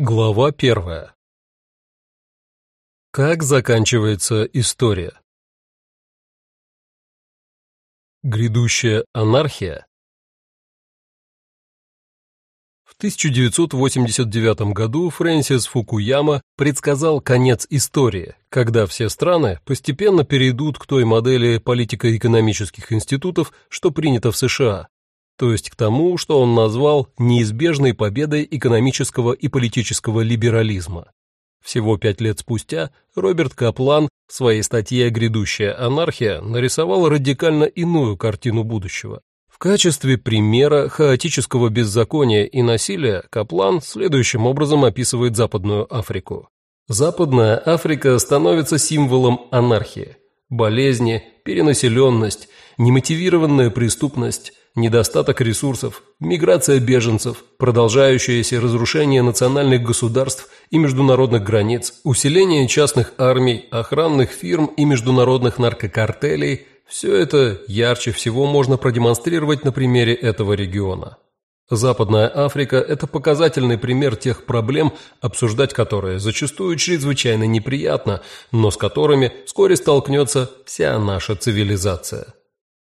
Глава первая. Как заканчивается история? Грядущая анархия? В 1989 году Фрэнсис Фукуяма предсказал конец истории, когда все страны постепенно перейдут к той модели политико-экономических институтов, что принято в США, то есть к тому, что он назвал неизбежной победой экономического и политического либерализма. Всего пять лет спустя Роберт Каплан в своей статье «Грядущая анархия» нарисовал радикально иную картину будущего. В качестве примера хаотического беззакония и насилия Каплан следующим образом описывает Западную Африку. Западная Африка становится символом анархии. Болезни, перенаселенность, немотивированная преступность, недостаток ресурсов, миграция беженцев, продолжающееся разрушение национальных государств и международных границ, усиление частных армий, охранных фирм и международных наркокартелей – все это ярче всего можно продемонстрировать на примере этого региона. Западная Африка – это показательный пример тех проблем, обсуждать которые зачастую чрезвычайно неприятно, но с которыми вскоре столкнется вся наша цивилизация.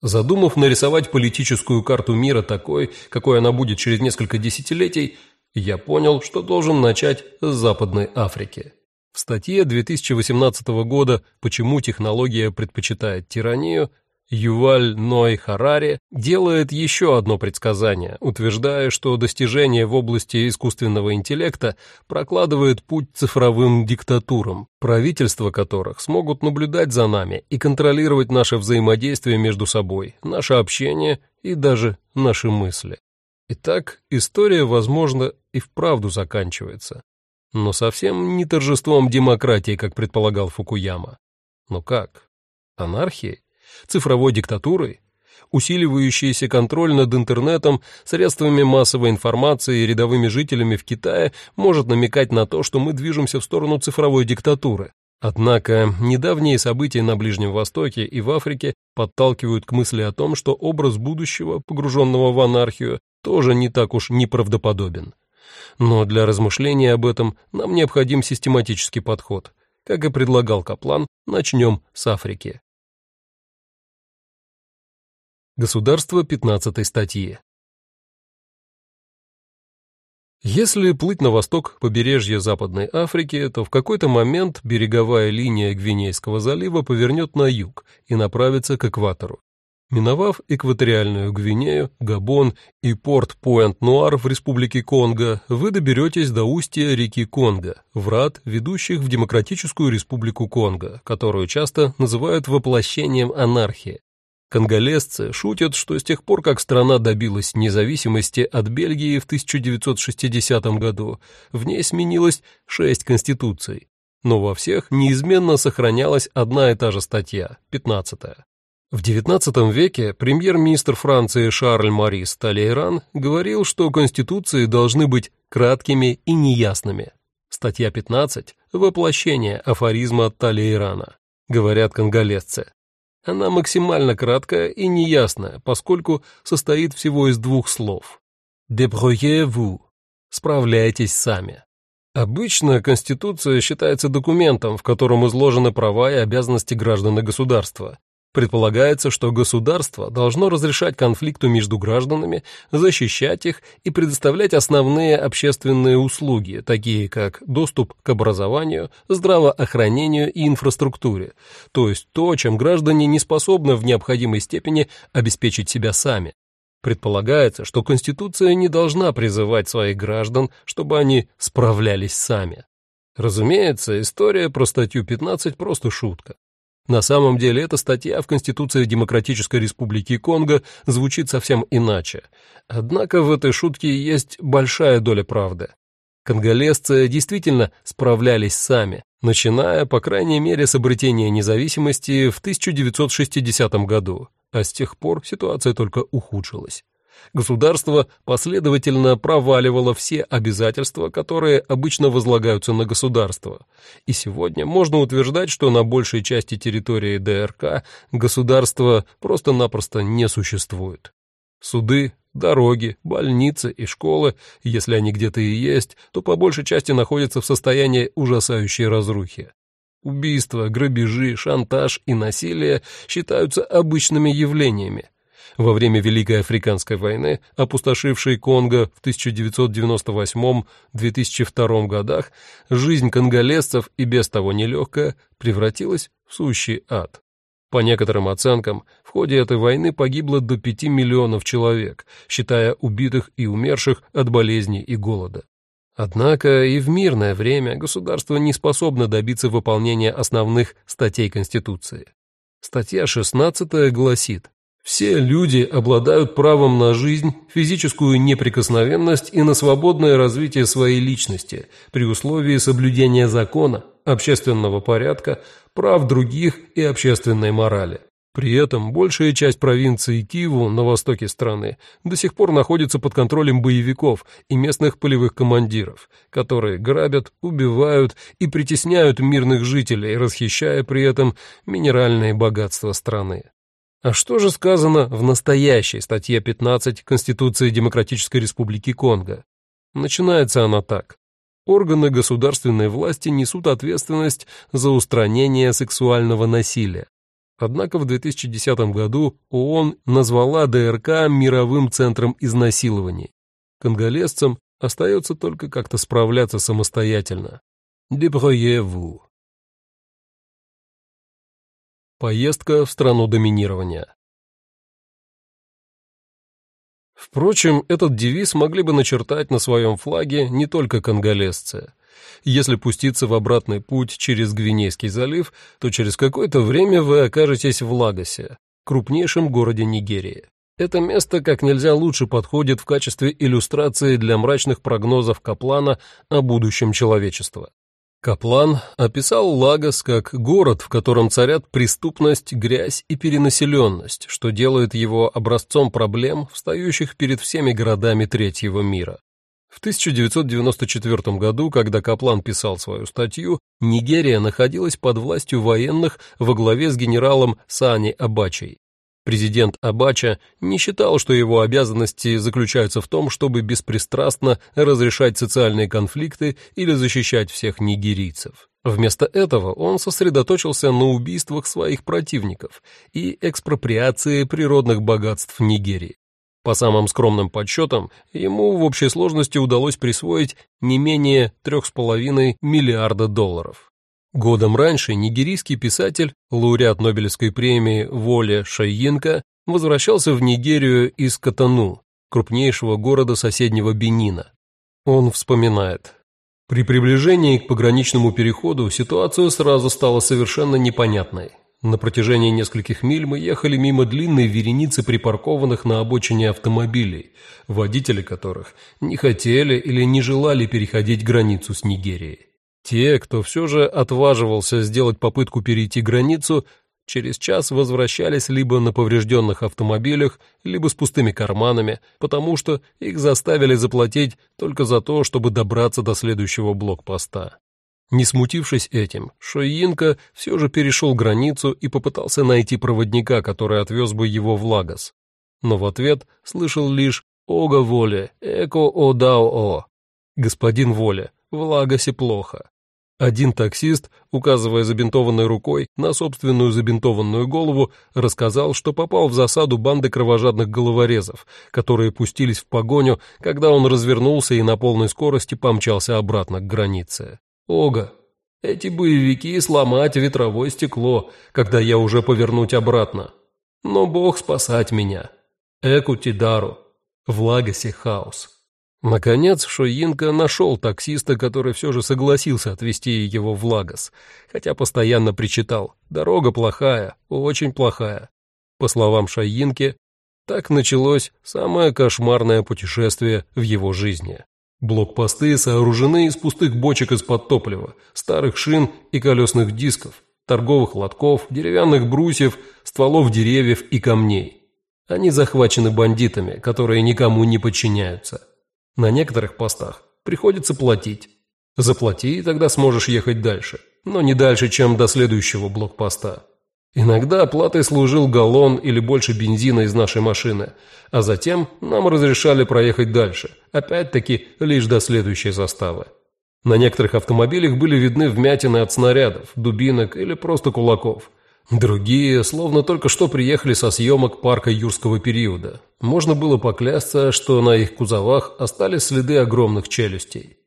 Задумав нарисовать политическую карту мира такой, какой она будет через несколько десятилетий, я понял, что должен начать с Западной Африки. В статье 2018 года «Почему технология предпочитает тиранию» Юваль Ной Харари делает еще одно предсказание, утверждая, что достижение в области искусственного интеллекта прокладывает путь цифровым диктатурам, правительства которых смогут наблюдать за нами и контролировать наше взаимодействие между собой, наше общение и даже наши мысли. Итак, история, возможно, и вправду заканчивается. Но совсем не торжеством демократии, как предполагал Фукуяма. Но как? Анархией? Цифровой диктатурой, усиливающийся контроль над интернетом, средствами массовой информации и рядовыми жителями в Китае может намекать на то, что мы движемся в сторону цифровой диктатуры. Однако недавние события на Ближнем Востоке и в Африке подталкивают к мысли о том, что образ будущего, погруженного в анархию, тоже не так уж неправдоподобен. Но для размышления об этом нам необходим систематический подход. Как и предлагал Каплан, начнем с Африки. Государство 15 статьи. Если плыть на восток побережья Западной Африки, то в какой-то момент береговая линия Гвинейского залива повернет на юг и направится к экватору. Миновав экваториальную Гвинею, Габон и порт Пуэнт-Нуар в республике Конго, вы доберетесь до устья реки Конго, врат, ведущих в Демократическую республику Конго, которую часто называют воплощением анархии. Конголезцы шутят, что с тех пор, как страна добилась независимости от Бельгии в 1960 году, в ней сменилось шесть конституций, но во всех неизменно сохранялась одна и та же статья, 15 -я. В XIX веке премьер-министр Франции Шарль Марис Талейран говорил, что конституции должны быть краткими и неясными. Статья 15 – воплощение афоризма Талейрана, говорят конголезцы. Она максимально краткая и неясная, поскольку состоит всего из двух слов. «Débrouillez-vous» — «справляйтесь сами». Обычно Конституция считается документом, в котором изложены права и обязанности граждан и государства, Предполагается, что государство должно разрешать конфликты между гражданами, защищать их и предоставлять основные общественные услуги, такие как доступ к образованию, здравоохранению и инфраструктуре, то есть то, чем граждане не способны в необходимой степени обеспечить себя сами. Предполагается, что Конституция не должна призывать своих граждан, чтобы они справлялись сами. Разумеется, история про статью 15 просто шутка. На самом деле эта статья в Конституции Демократической Республики Конго звучит совсем иначе. Однако в этой шутке есть большая доля правды. Конголезцы действительно справлялись сами, начиная, по крайней мере, с обретения независимости в 1960 году, а с тех пор ситуация только ухудшилась. Государство последовательно проваливало все обязательства, которые обычно возлагаются на государство. И сегодня можно утверждать, что на большей части территории ДРК государство просто-напросто не существует. Суды, дороги, больницы и школы, если они где-то и есть, то по большей части находятся в состоянии ужасающей разрухи. Убийства, грабежи, шантаж и насилие считаются обычными явлениями. Во время Великой Африканской войны, опустошившей Конго в 1998-2002 годах, жизнь конголезцев и без того нелегкая превратилась в сущий ад. По некоторым оценкам, в ходе этой войны погибло до 5 миллионов человек, считая убитых и умерших от болезней и голода. Однако и в мирное время государство не способно добиться выполнения основных статей Конституции. Статья 16 гласит, «Все люди обладают правом на жизнь, физическую неприкосновенность и на свободное развитие своей личности при условии соблюдения закона, общественного порядка, прав других и общественной морали. При этом большая часть провинции Киву на востоке страны до сих пор находится под контролем боевиков и местных полевых командиров, которые грабят, убивают и притесняют мирных жителей, расхищая при этом минеральные богатства страны. А что же сказано в настоящей статье 15 Конституции Демократической Республики Конго? Начинается она так. Органы государственной власти несут ответственность за устранение сексуального насилия, Однако в 2010 году ООН назвала ДРК мировым центром изнасилований. Конголезцам остается только как-то справляться самостоятельно. Деброеву. Поездка в страну доминирования. Впрочем, этот девиз могли бы начертать на своем флаге не только конголезцы – если пуститься в обратный путь через Гвинейский залив, то через какое-то время вы окажетесь в Лагосе, крупнейшем городе Нигерии. Это место как нельзя лучше подходит в качестве иллюстрации для мрачных прогнозов Каплана о будущем человечества. Каплан описал Лагос как город, в котором царят преступность, грязь и перенаселенность, что делает его образцом проблем, встающих перед всеми городами третьего мира. В 1994 году, когда Каплан писал свою статью, Нигерия находилась под властью военных во главе с генералом Сани Абачей. Президент Абача не считал, что его обязанности заключаются в том, чтобы беспристрастно разрешать социальные конфликты или защищать всех нигерийцев. Вместо этого он сосредоточился на убийствах своих противников и экспроприации природных богатств Нигерии. По самым скромным подсчетам, ему в общей сложности удалось присвоить не менее 3,5 миллиарда долларов. Годом раньше нигерийский писатель, лауреат Нобелевской премии Воле Шайинка, возвращался в Нигерию из Катану, крупнейшего города соседнего Бенина. Он вспоминает. При приближении к пограничному переходу ситуация сразу стала совершенно непонятной. На протяжении нескольких миль мы ехали мимо длинной вереницы припаркованных на обочине автомобилей, водители которых не хотели или не желали переходить границу с Нигерией. Те, кто все же отваживался сделать попытку перейти границу, через час возвращались либо на поврежденных автомобилях, либо с пустыми карманами, потому что их заставили заплатить только за то, чтобы добраться до следующего блокпоста. Не смутившись этим, Шойинка все же перешел границу и попытался найти проводника, который отвез бы его в Лагос. Но в ответ слышал лишь «Ога воле, эко о дао о». «Господин Воля, в Лагосе плохо». Один таксист, указывая забинтованной рукой на собственную забинтованную голову, рассказал, что попал в засаду банды кровожадных головорезов, которые пустились в погоню, когда он развернулся и на полной скорости помчался обратно к границе. Ога, эти боевики сломать ветровое стекло, когда я уже повернуть обратно. Но Бог спасать меня. Экутидару. В хаос. Наконец Шоинка нашел таксиста, который все же согласился отвезти его в Лагос, хотя постоянно причитал «дорога плохая, очень плохая». По словам Шаинки, так началось самое кошмарное путешествие в его жизни. Блокпосты сооружены из пустых бочек из-под топлива, старых шин и колесных дисков, торговых лотков, деревянных брусьев, стволов деревьев и камней. Они захвачены бандитами, которые никому не подчиняются. На некоторых постах приходится платить. Заплати, и тогда сможешь ехать дальше, но не дальше, чем до следующего блокпоста. Иногда оплатой служил галлон или больше бензина из нашей машины, а затем нам разрешали проехать дальше, опять-таки лишь до следующей заставы. На некоторых автомобилях были видны вмятины от снарядов, дубинок или просто кулаков. Другие, словно только что приехали со съемок парка юрского периода. Можно было поклясться, что на их кузовах остались следы огромных челюстей.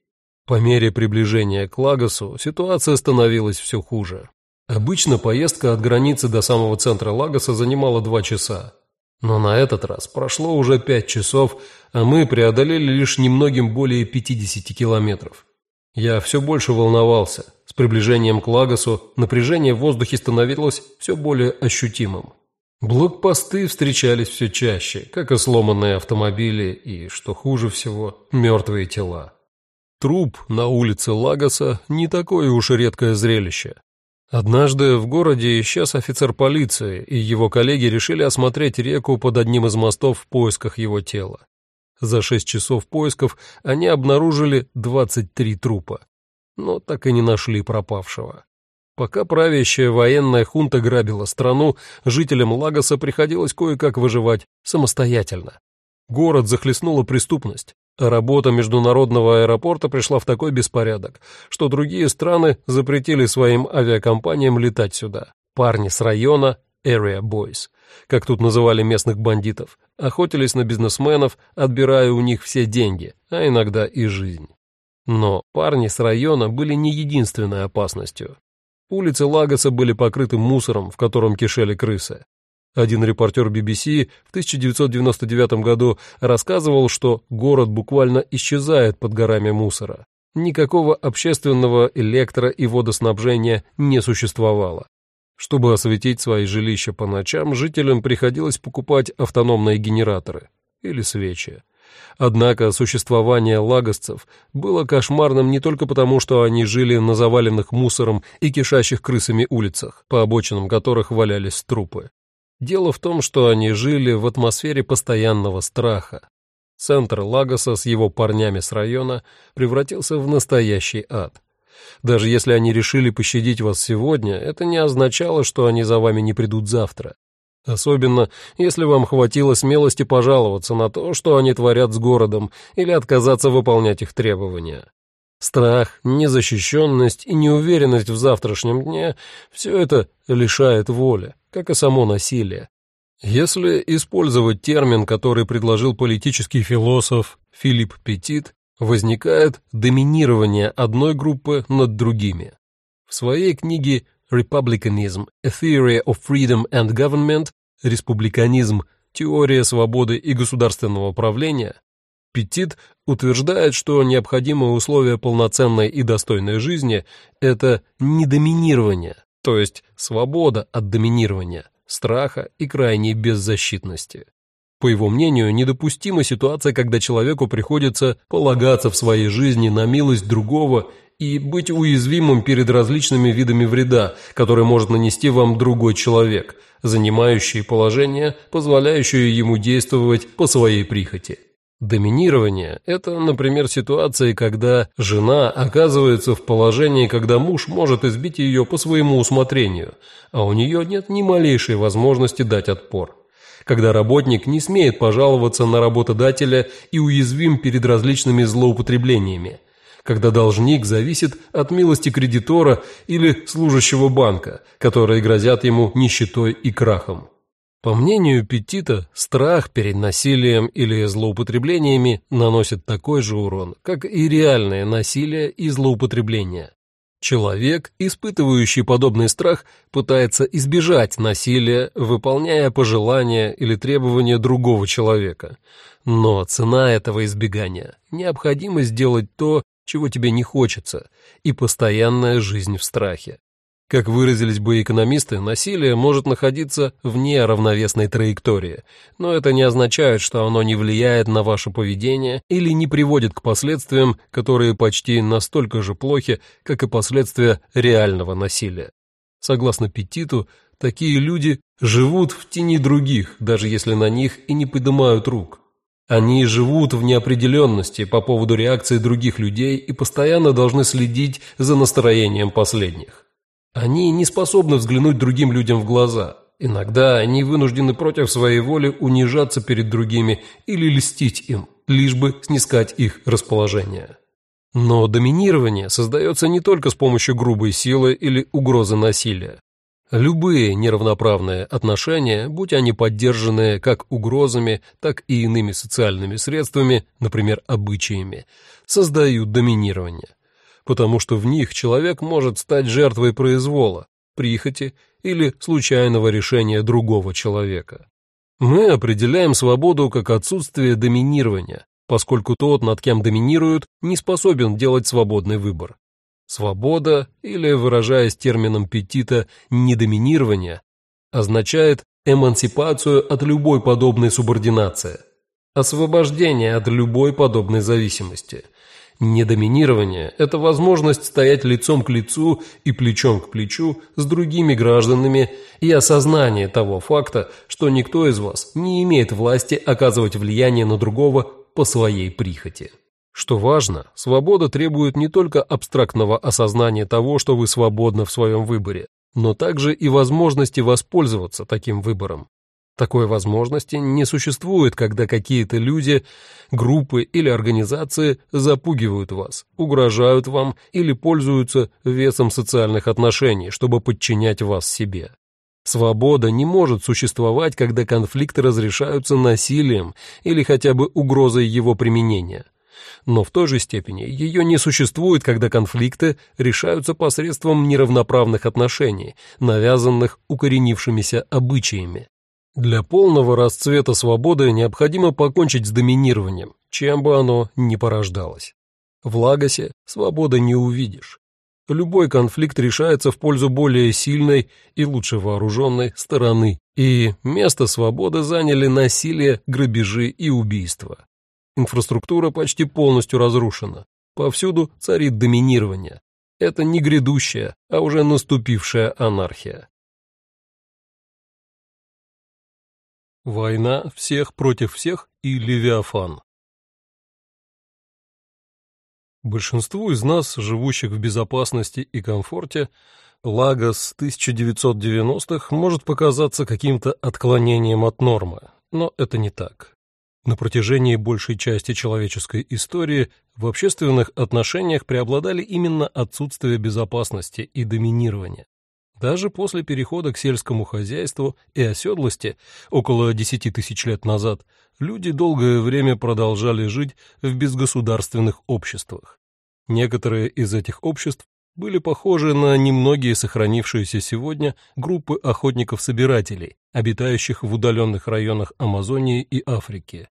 По мере приближения к Лагосу ситуация становилась все хуже. Обычно поездка от границы до самого центра Лагоса занимала два часа. Но на этот раз прошло уже пять часов, а мы преодолели лишь немногим более 50 километров. Я все больше волновался. Приближением к Лагосу напряжение в воздухе становилось все более ощутимым. Блокпосты встречались все чаще, как и сломанные автомобили и, что хуже всего, мертвые тела. Труп на улице Лагоса не такое уж редкое зрелище. Однажды в городе исчез офицер полиции, и его коллеги решили осмотреть реку под одним из мостов в поисках его тела. За шесть часов поисков они обнаружили 23 трупа, но так и не нашли пропавшего. Пока правящая военная хунта грабила страну, жителям Лагоса приходилось кое-как выживать самостоятельно. Город захлестнула преступность, Работа международного аэропорта пришла в такой беспорядок, что другие страны запретили своим авиакомпаниям летать сюда. Парни с района Area Boys, как тут называли местных бандитов, охотились на бизнесменов, отбирая у них все деньги, а иногда и жизнь. Но парни с района были не единственной опасностью. Улицы Лагоса были покрыты мусором, в котором кишели крысы. Один репортер BBC в 1999 году рассказывал, что город буквально исчезает под горами мусора. Никакого общественного электро- и водоснабжения не существовало. Чтобы осветить свои жилища по ночам, жителям приходилось покупать автономные генераторы или свечи. Однако существование лагосцев было кошмарным не только потому, что они жили на заваленных мусором и кишащих крысами улицах, по обочинам которых валялись трупы. Дело в том, что они жили в атмосфере постоянного страха. Центр Лагоса с его парнями с района превратился в настоящий ад. Даже если они решили пощадить вас сегодня, это не означало, что они за вами не придут завтра. Особенно, если вам хватило смелости пожаловаться на то, что они творят с городом, или отказаться выполнять их требования. Страх, незащищенность и неуверенность в завтрашнем дне — все это лишает воли как и само насилие. Если использовать термин, который предложил политический философ Филипп Петит, возникает доминирование одной группы над другими. В своей книге «Republicanism – A Theory of Freedom and Government» «Республиканизм. Теория свободы и государственного правления» Петит утверждает, что необходимое условие полноценной и достойной жизни – это недоминирование, то есть свобода от доминирования, страха и крайней беззащитности. По его мнению, недопустима ситуация, когда человеку приходится полагаться в своей жизни на милость другого и быть уязвимым перед различными видами вреда, который может нанести вам другой человек, занимающий положение, позволяющее ему действовать по своей прихоти. Доминирование – это, например, ситуации, когда жена оказывается в положении, когда муж может избить ее по своему усмотрению, а у нее нет ни малейшей возможности дать отпор. Когда работник не смеет пожаловаться на работодателя и уязвим перед различными злоупотреблениями. Когда должник зависит от милости кредитора или служащего банка, которые грозят ему нищетой и крахом. По мнению Петита, страх перед насилием или злоупотреблениями наносит такой же урон, как и реальное насилие и злоупотребление. Человек, испытывающий подобный страх, пытается избежать насилия, выполняя пожелания или требования другого человека. Но цена этого избегания – необходимость сделать то, чего тебе не хочется, и постоянная жизнь в страхе. Как выразились бы экономисты, насилие может находиться вне равновесной траектории, но это не означает, что оно не влияет на ваше поведение или не приводит к последствиям, которые почти настолько же плохи, как и последствия реального насилия. Согласно Петиту, такие люди живут в тени других, даже если на них и не поднимают рук. Они живут в неопределенности по поводу реакции других людей и постоянно должны следить за настроением последних. Они не способны взглянуть другим людям в глаза. Иногда они вынуждены против своей воли унижаться перед другими или льстить им, лишь бы снискать их расположение. Но доминирование создается не только с помощью грубой силы или угрозы насилия. Любые неравноправные отношения, будь они поддержанные как угрозами, так и иными социальными средствами, например, обычаями, создают доминирование, потому что в них человек может стать жертвой произвола, прихоти или случайного решения другого человека. Мы определяем свободу как отсутствие доминирования, поскольку тот, над кем доминируют, не способен делать свободный выбор. Свобода, или, выражаясь термином Петита, недоминирование, означает эмансипацию от любой подобной субординации, освобождение от любой подобной зависимости. Недоминирование – это возможность стоять лицом к лицу и плечом к плечу с другими гражданами и осознание того факта, что никто из вас не имеет власти оказывать влияние на другого по своей прихоти. Что важно, свобода требует не только абстрактного осознания того, что вы свободны в своем выборе, но также и возможности воспользоваться таким выбором. Такой возможности не существует, когда какие-то люди, группы или организации запугивают вас, угрожают вам или пользуются весом социальных отношений, чтобы подчинять вас себе. Свобода не может существовать, когда конфликты разрешаются насилием или хотя бы угрозой его применения – но в той же степени ее не существует, когда конфликты решаются посредством неравноправных отношений, навязанных укоренившимися обычаями. Для полного расцвета свободы необходимо покончить с доминированием, чем бы оно ни порождалось. В Лагосе свободы не увидишь. Любой конфликт решается в пользу более сильной и лучше вооруженной стороны, и место свободы заняли насилие, грабежи и убийства. Инфраструктура почти полностью разрушена. Повсюду царит доминирование. Это не грядущая, а уже наступившая анархия. Война всех против всех и Левиафан. Большинству из нас, живущих в безопасности и комфорте, Лагос 1990-х может показаться каким-то отклонением от нормы, но это не так. На протяжении большей части человеческой истории в общественных отношениях преобладали именно отсутствие безопасности и доминирования. Даже после перехода к сельскому хозяйству и оседлости около 10 тысяч лет назад люди долгое время продолжали жить в безгосударственных обществах. Некоторые из этих обществ были похожи на немногие сохранившиеся сегодня группы охотников-собирателей, обитающих в удаленных районах Амазонии и Африки.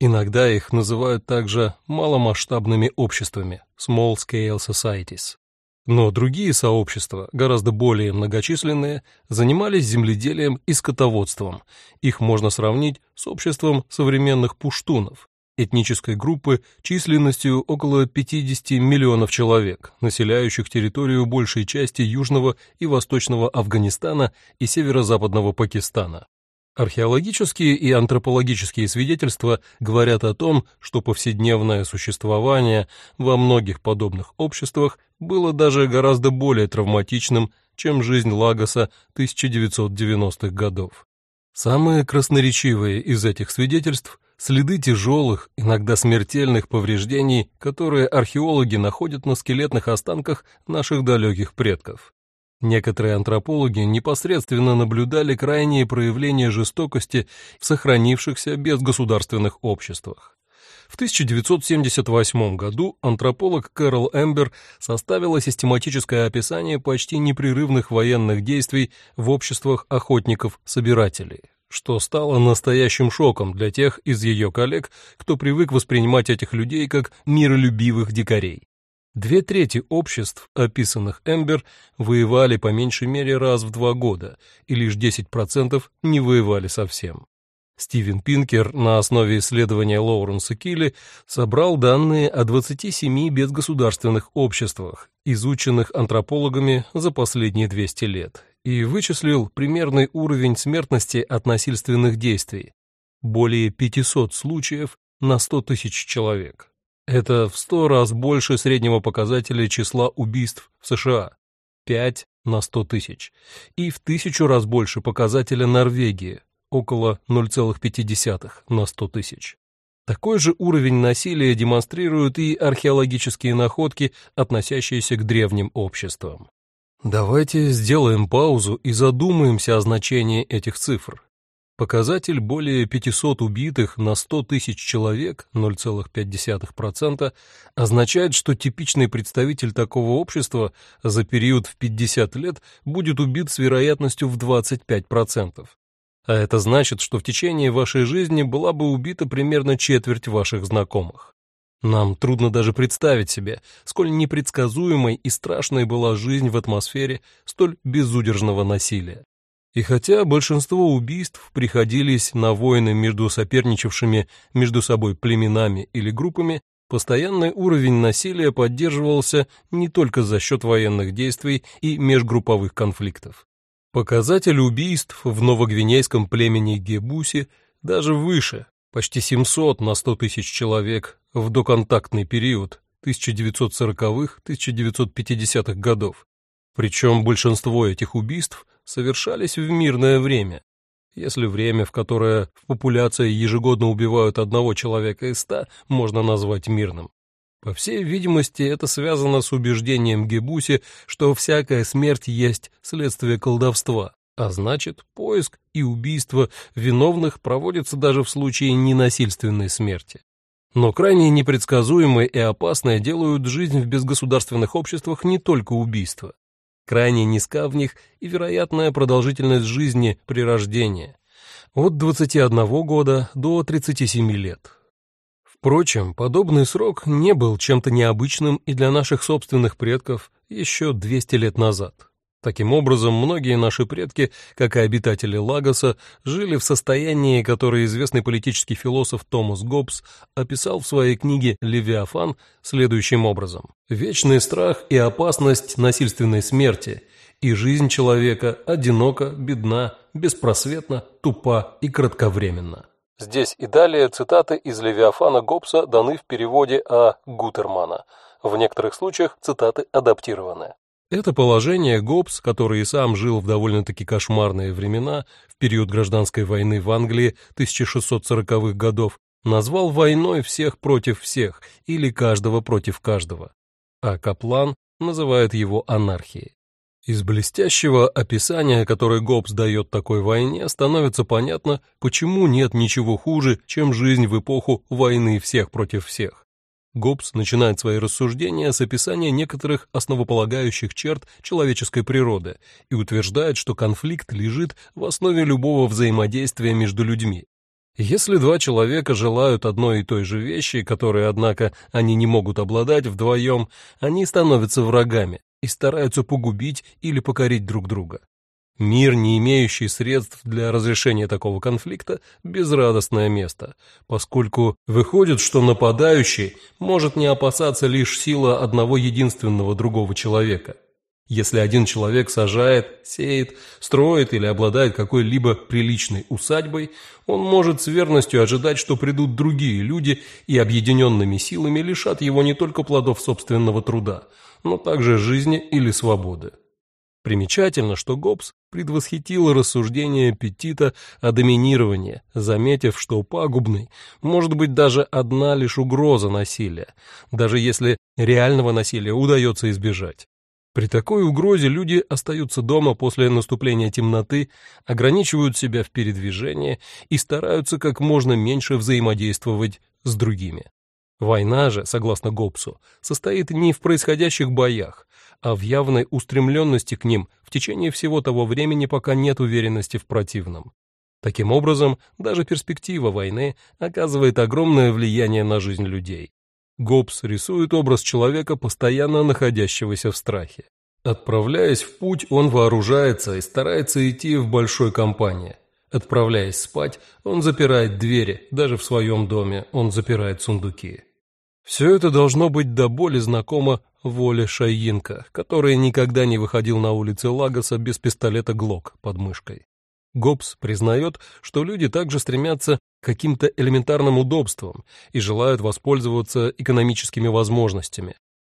Иногда их называют также маломасштабными обществами (small scale societies). Но другие сообщества, гораздо более многочисленные, занимались земледелием и скотоводством. Их можно сравнить с обществом современных пуштунов, этнической группы численностью около 50 миллионов человек, населяющих территорию большей части южного и восточного Афганистана и северо-западного Пакистана. Археологические и антропологические свидетельства говорят о том, что повседневное существование во многих подобных обществах было даже гораздо более травматичным, чем жизнь Лагоса 1990-х годов. Самые красноречивые из этих свидетельств – следы тяжелых, иногда смертельных повреждений, которые археологи находят на скелетных останках наших далеких предков. Некоторые антропологи непосредственно наблюдали крайние проявления жестокости в сохранившихся безгосударственных обществах. В 1978 году антрополог Кэрол Эмбер составила систематическое описание почти непрерывных военных действий в обществах охотников-собирателей, что стало настоящим шоком для тех из ее коллег, кто привык воспринимать этих людей как миролюбивых дикарей. Две трети обществ, описанных Эмбер, воевали по меньшей мере раз в два года, и лишь 10% не воевали совсем. Стивен Пинкер на основе исследования Лоуренса Килли собрал данные о 27 безгосударственных обществах, изученных антропологами за последние 200 лет, и вычислил примерный уровень смертности от насильственных действий – более 500 случаев на 100 тысяч человек. Это в сто раз больше среднего показателя числа убийств в США – 5 на 100 тысяч и в тысячу раз больше показателя Норвегии, около 0,5 на 100 тысяч. Такой же уровень насилия демонстрируют и археологические находки, относящиеся к древним обществам. Давайте сделаем паузу и задумаемся о значении этих цифр. Показатель более 500 убитых на 100 тысяч человек, 0,5%, означает, что типичный представитель такого общества за период в 50 лет будет убит с вероятностью в 25%. А это значит, что в течение вашей жизни была бы убита примерно четверть ваших знакомых. Нам трудно даже представить себе, сколь непредсказуемой и страшной была жизнь в атмосфере столь безудержного насилия. И хотя большинство убийств приходились на войны между соперничавшими между собой племенами или группами, постоянный уровень насилия поддерживался не только за счет военных действий и межгрупповых конфликтов. Показатель убийств в новогвинейском племени Гебуси даже выше, почти 700 на 100 тысяч человек в доконтактный период 1940-1950-х годов. Причем большинство этих убийств совершались в мирное время. Если время, в которое в популяции ежегодно убивают одного человека из ста, можно назвать мирным. По всей видимости, это связано с убеждением Гебуси, что всякая смерть есть следствие колдовства, а значит, поиск и убийство виновных проводятся даже в случае ненасильственной смерти. Но крайне непредсказуемой и опасной делают жизнь в безгосударственных обществах не только убийства крайне низка в них и вероятная продолжительность жизни при рождении от 21 года до 37 лет. Впрочем, подобный срок не был чем-то необычным и для наших собственных предков еще 200 лет назад. Таким образом, многие наши предки, как и обитатели Лагоса, жили в состоянии, которое известный политический философ Томас Гоббс описал в своей книге «Левиафан» следующим образом. «Вечный страх и опасность насильственной смерти, и жизнь человека одинока, бедна, беспросветна, тупа и кратковременна». Здесь и далее цитаты из Левиафана Гоббса даны в переводе А. Гутермана. В некоторых случаях цитаты адаптированы. Это положение Гоббс, который и сам жил в довольно-таки кошмарные времена, в период гражданской войны в Англии 1640-х годов, назвал войной всех против всех или каждого против каждого. А Каплан называет его анархией. Из блестящего описания, которое Гоббс дает такой войне, становится понятно, почему нет ничего хуже, чем жизнь в эпоху войны всех против всех. Гоббс начинает свои рассуждения с описания некоторых основополагающих черт человеческой природы и утверждает, что конфликт лежит в основе любого взаимодействия между людьми. Если два человека желают одной и той же вещи, которые, однако, они не могут обладать вдвоем, они становятся врагами и стараются погубить или покорить друг друга. Мир, не имеющий средств для разрешения такого конфликта, безрадостное место, поскольку выходит, что нападающий может не опасаться лишь сила одного единственного другого человека. Если один человек сажает, сеет, строит или обладает какой-либо приличной усадьбой, он может с верностью ожидать, что придут другие люди и объединенными силами лишат его не только плодов собственного труда, но также жизни или свободы. Примечательно, что Гоббс предвосхитил рассуждение Петита о доминировании, заметив, что пагубной может быть даже одна лишь угроза насилия, даже если реального насилия удается избежать. При такой угрозе люди остаются дома после наступления темноты, ограничивают себя в передвижении и стараются как можно меньше взаимодействовать с другими. Война же, согласно Гоббсу, состоит не в происходящих боях, а в явной устремленности к ним в течение всего того времени, пока нет уверенности в противном. Таким образом, даже перспектива войны оказывает огромное влияние на жизнь людей. Гоббс рисует образ человека, постоянно находящегося в страхе. Отправляясь в путь, он вооружается и старается идти в большой компании. Отправляясь спать, он запирает двери, даже в своем доме он запирает сундуки. Все это должно быть до боли знакомо воле Шайинка, который никогда не выходил на улицы Лагоса без пистолета Глок под мышкой. Гоббс признает, что люди также стремятся к каким-то элементарным удобствам и желают воспользоваться экономическими возможностями.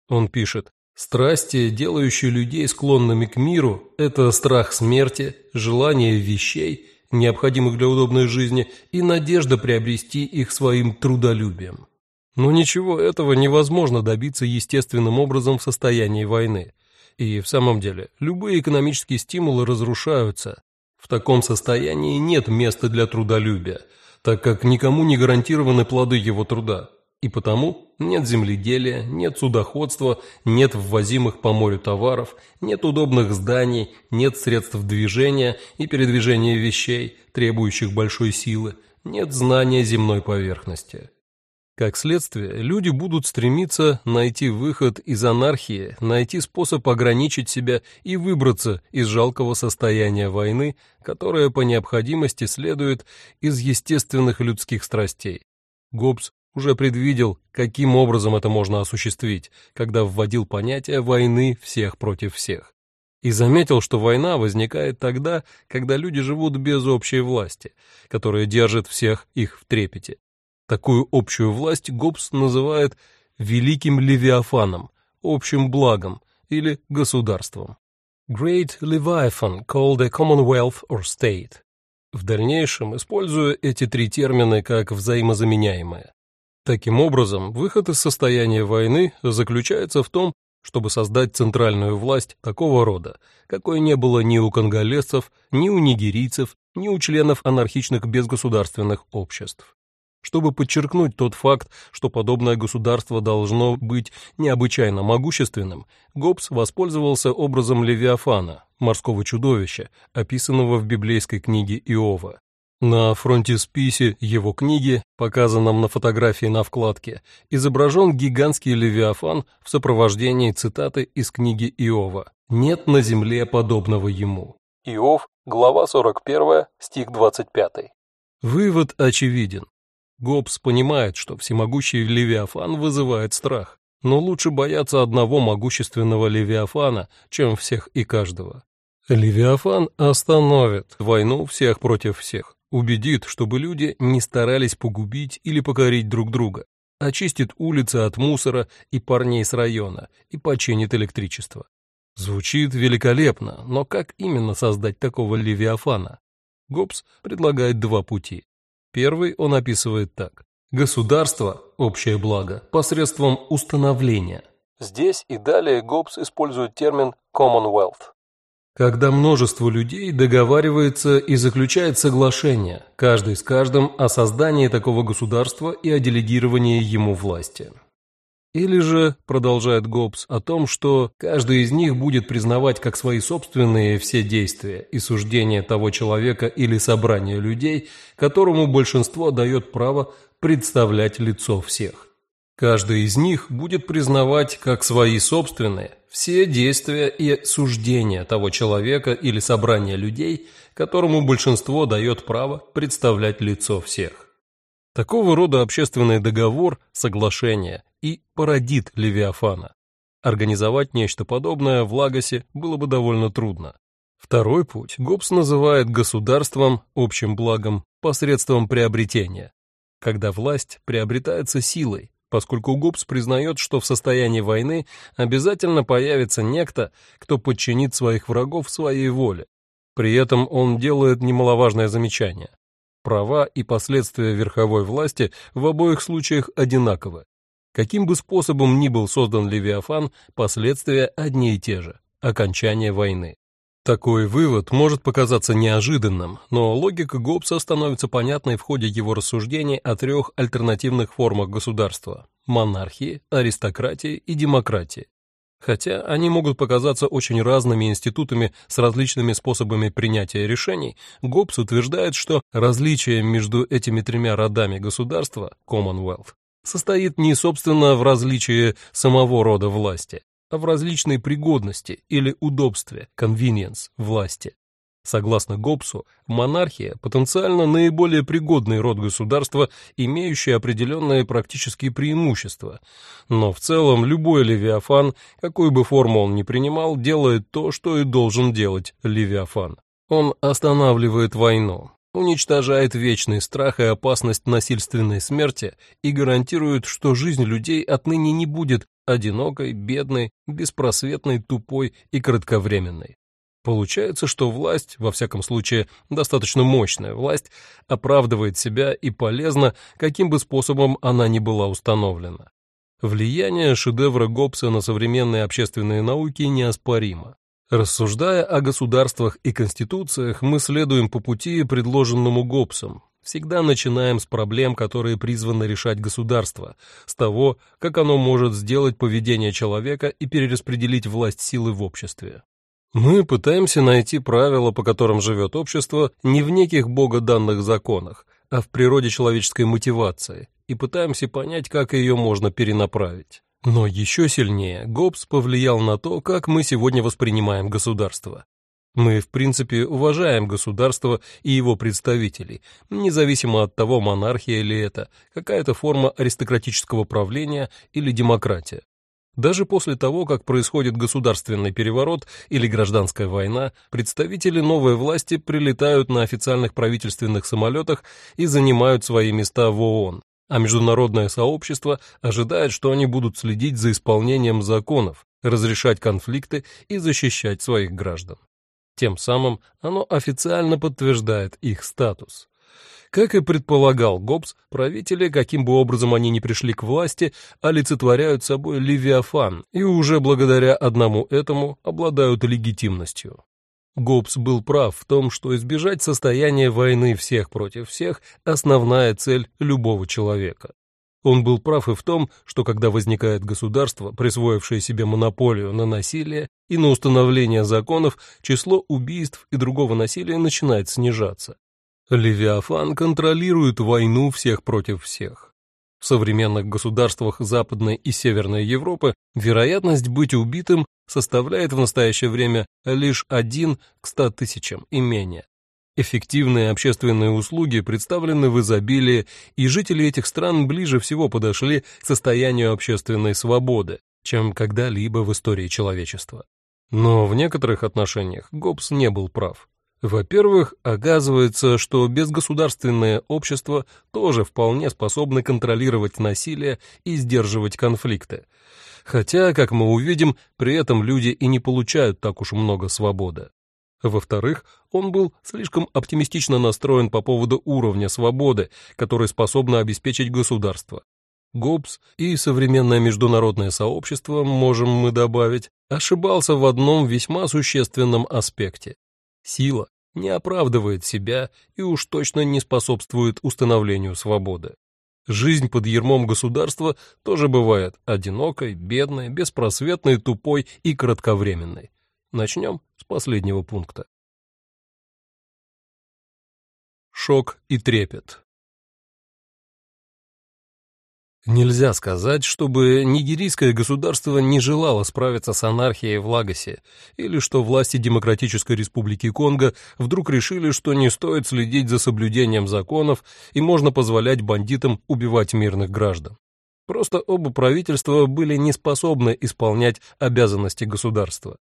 Он пишет, Страсти, делающие людей склонными к миру, это страх смерти, желание вещей, необходимых для удобной жизни, и надежда приобрести их своим трудолюбием. Но ничего этого невозможно добиться естественным образом в состоянии войны. И в самом деле, любые экономические стимулы разрушаются. В таком состоянии нет места для трудолюбия, так как никому не гарантированы плоды его труда. И потому нет земледелия, нет судоходства, нет ввозимых по морю товаров, нет удобных зданий, нет средств движения и передвижения вещей, требующих большой силы, нет знания земной поверхности. Как следствие, люди будут стремиться найти выход из анархии, найти способ ограничить себя и выбраться из жалкого состояния войны, которое по необходимости следует из естественных людских страстей. Гоббс уже предвидел, каким образом это можно осуществить, когда вводил понятие войны всех против всех. И заметил, что война возникает тогда, когда люди живут без общей власти, которая держит всех их в трепете. Такую общую власть Гоббс называет «великим левиафаном», «общим благом» или «государством». Great Leviathan called a Commonwealth or State. В дальнейшем, используя эти три термина как взаимозаменяемые. Таким образом, выход из состояния войны заключается в том, чтобы создать центральную власть такого рода, какой не было ни у конголезцев, ни у нигерийцев, ни у членов анархичных безгосударственных обществ. Чтобы подчеркнуть тот факт, что подобное государство должно быть необычайно могущественным, Гоббс воспользовался образом Левиафана, морского чудовища, описанного в библейской книге Иова. На фронтисписе его книги, показанном на фотографии на вкладке, изображен гигантский левиафан в сопровождении цитаты из книги Иова «Нет на земле подобного ему». Иов, глава 41, стих 25. Вывод очевиден. Гоббс понимает, что всемогущий левиафан вызывает страх, но лучше бояться одного могущественного левиафана, чем всех и каждого. Левиафан остановит войну всех против всех Убедит, чтобы люди не старались погубить или покорить друг друга. Очистит улицы от мусора и парней с района и починит электричество. Звучит великолепно, но как именно создать такого левиафана? Гоббс предлагает два пути. Первый он описывает так. Государство – общее благо посредством установления. Здесь и далее Гоббс использует термин Commonwealth когда множество людей договаривается и заключает соглашение, каждый с каждым о создании такого государства и о делегировании ему власти. Или же, продолжает Гоббс, о том, что каждый из них будет признавать как свои собственные все действия и суждения того человека или собрания людей, которому большинство дает право представлять лицо всех. Каждый из них будет признавать как свои собственные все действия и суждения того человека или собрания людей, которому большинство дает право представлять лицо всех. Такого рода общественный договор, соглашение и породит Левиафана. Организовать нечто подобное в Лагосе было бы довольно трудно. Второй путь Гоббс называет государством, общим благом, посредством приобретения, когда власть приобретается силой, поскольку Гоббс признает, что в состоянии войны обязательно появится некто, кто подчинит своих врагов своей воле. При этом он делает немаловажное замечание. Права и последствия верховой власти в обоих случаях одинаковы. Каким бы способом ни был создан Левиафан, последствия одни и те же – окончание войны. Такой вывод может показаться неожиданным, но логика Гоббса становится понятной в ходе его рассуждений о трех альтернативных формах государства – монархии, аристократии и демократии. Хотя они могут показаться очень разными институтами с различными способами принятия решений, Гоббс утверждает, что различие между этими тремя родами государства, Commonwealth, состоит не собственно в различии самого рода власти, а в различной пригодности или удобстве, convenience, власти. Согласно Гоббсу, монархия – потенциально наиболее пригодный род государства, имеющий определенные практические преимущества. Но в целом любой левиафан, какую бы форму он ни принимал, делает то, что и должен делать левиафан. Он останавливает войну, уничтожает вечный страх и опасность насильственной смерти и гарантирует, что жизнь людей отныне не будет одинокой, бедной, беспросветной, тупой и кратковременной. Получается, что власть, во всяком случае достаточно мощная власть, оправдывает себя и полезна, каким бы способом она ни была установлена. Влияние шедевра Гоббса на современные общественные науки неоспоримо. Рассуждая о государствах и конституциях, мы следуем по пути, предложенному Гоббсом. Всегда начинаем с проблем, которые призваны решать государство, с того, как оно может сделать поведение человека и перераспределить власть силы в обществе. Мы пытаемся найти правила, по которым живет общество, не в неких богоданных законах, а в природе человеческой мотивации, и пытаемся понять, как ее можно перенаправить. Но еще сильнее Гоббс повлиял на то, как мы сегодня воспринимаем государство. Мы, в принципе, уважаем государство и его представителей, независимо от того, монархия ли это, какая-то форма аристократического правления или демократия. Даже после того, как происходит государственный переворот или гражданская война, представители новой власти прилетают на официальных правительственных самолетах и занимают свои места в ООН, а международное сообщество ожидает, что они будут следить за исполнением законов, разрешать конфликты и защищать своих граждан. Тем самым оно официально подтверждает их статус. Как и предполагал Гоббс, правители, каким бы образом они ни пришли к власти, олицетворяют собой Левиафан и уже благодаря одному этому обладают легитимностью. Гоббс был прав в том, что избежать состояния войны всех против всех – основная цель любого человека. Он был прав и в том, что когда возникает государство, присвоившее себе монополию на насилие и на установление законов, число убийств и другого насилия начинает снижаться. Левиафан контролирует войну всех против всех. В современных государствах Западной и Северной Европы вероятность быть убитым составляет в настоящее время лишь один к ста тысячам и менее. Эффективные общественные услуги представлены в изобилии, и жители этих стран ближе всего подошли к состоянию общественной свободы, чем когда-либо в истории человечества. Но в некоторых отношениях Гоббс не был прав. Во-первых, оказывается, что безгосударственное общество тоже вполне способно контролировать насилие и сдерживать конфликты. Хотя, как мы увидим, при этом люди и не получают так уж много свободы. Во-вторых, он был слишком оптимистично настроен по поводу уровня свободы, который способно обеспечить государство. Гоббс и современное международное сообщество, можем мы добавить, ошибался в одном весьма существенном аспекте. Сила не оправдывает себя и уж точно не способствует установлению свободы. Жизнь под ермом государства тоже бывает одинокой, бедной, беспросветной, тупой и кратковременной. Начнем с последнего пункта. Шок и трепет. Нельзя сказать, чтобы нигерийское государство не желало справиться с анархией в Лагосе, или что власти Демократической Республики Конго вдруг решили, что не стоит следить за соблюдением законов и можно позволять бандитам убивать мирных граждан. Просто оба правительства были не способны исполнять обязанности государства.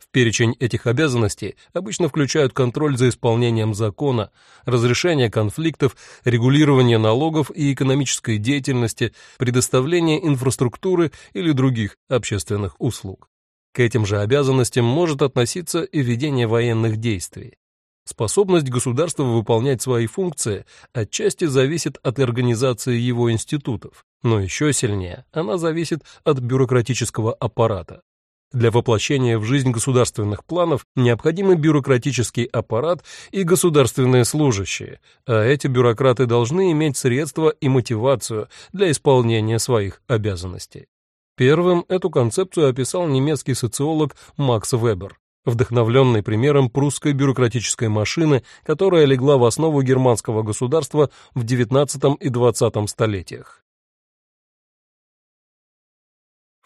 В перечень этих обязанностей обычно включают контроль за исполнением закона, разрешение конфликтов, регулирование налогов и экономической деятельности, предоставление инфраструктуры или других общественных услуг. К этим же обязанностям может относиться и ведение военных действий. Способность государства выполнять свои функции отчасти зависит от организации его институтов, но еще сильнее она зависит от бюрократического аппарата. Для воплощения в жизнь государственных планов необходимы бюрократический аппарат и государственные служащие, а эти бюрократы должны иметь средства и мотивацию для исполнения своих обязанностей. Первым эту концепцию описал немецкий социолог Макс Вебер, вдохновленный примером прусской бюрократической машины, которая легла в основу германского государства в XIX и XX столетиях.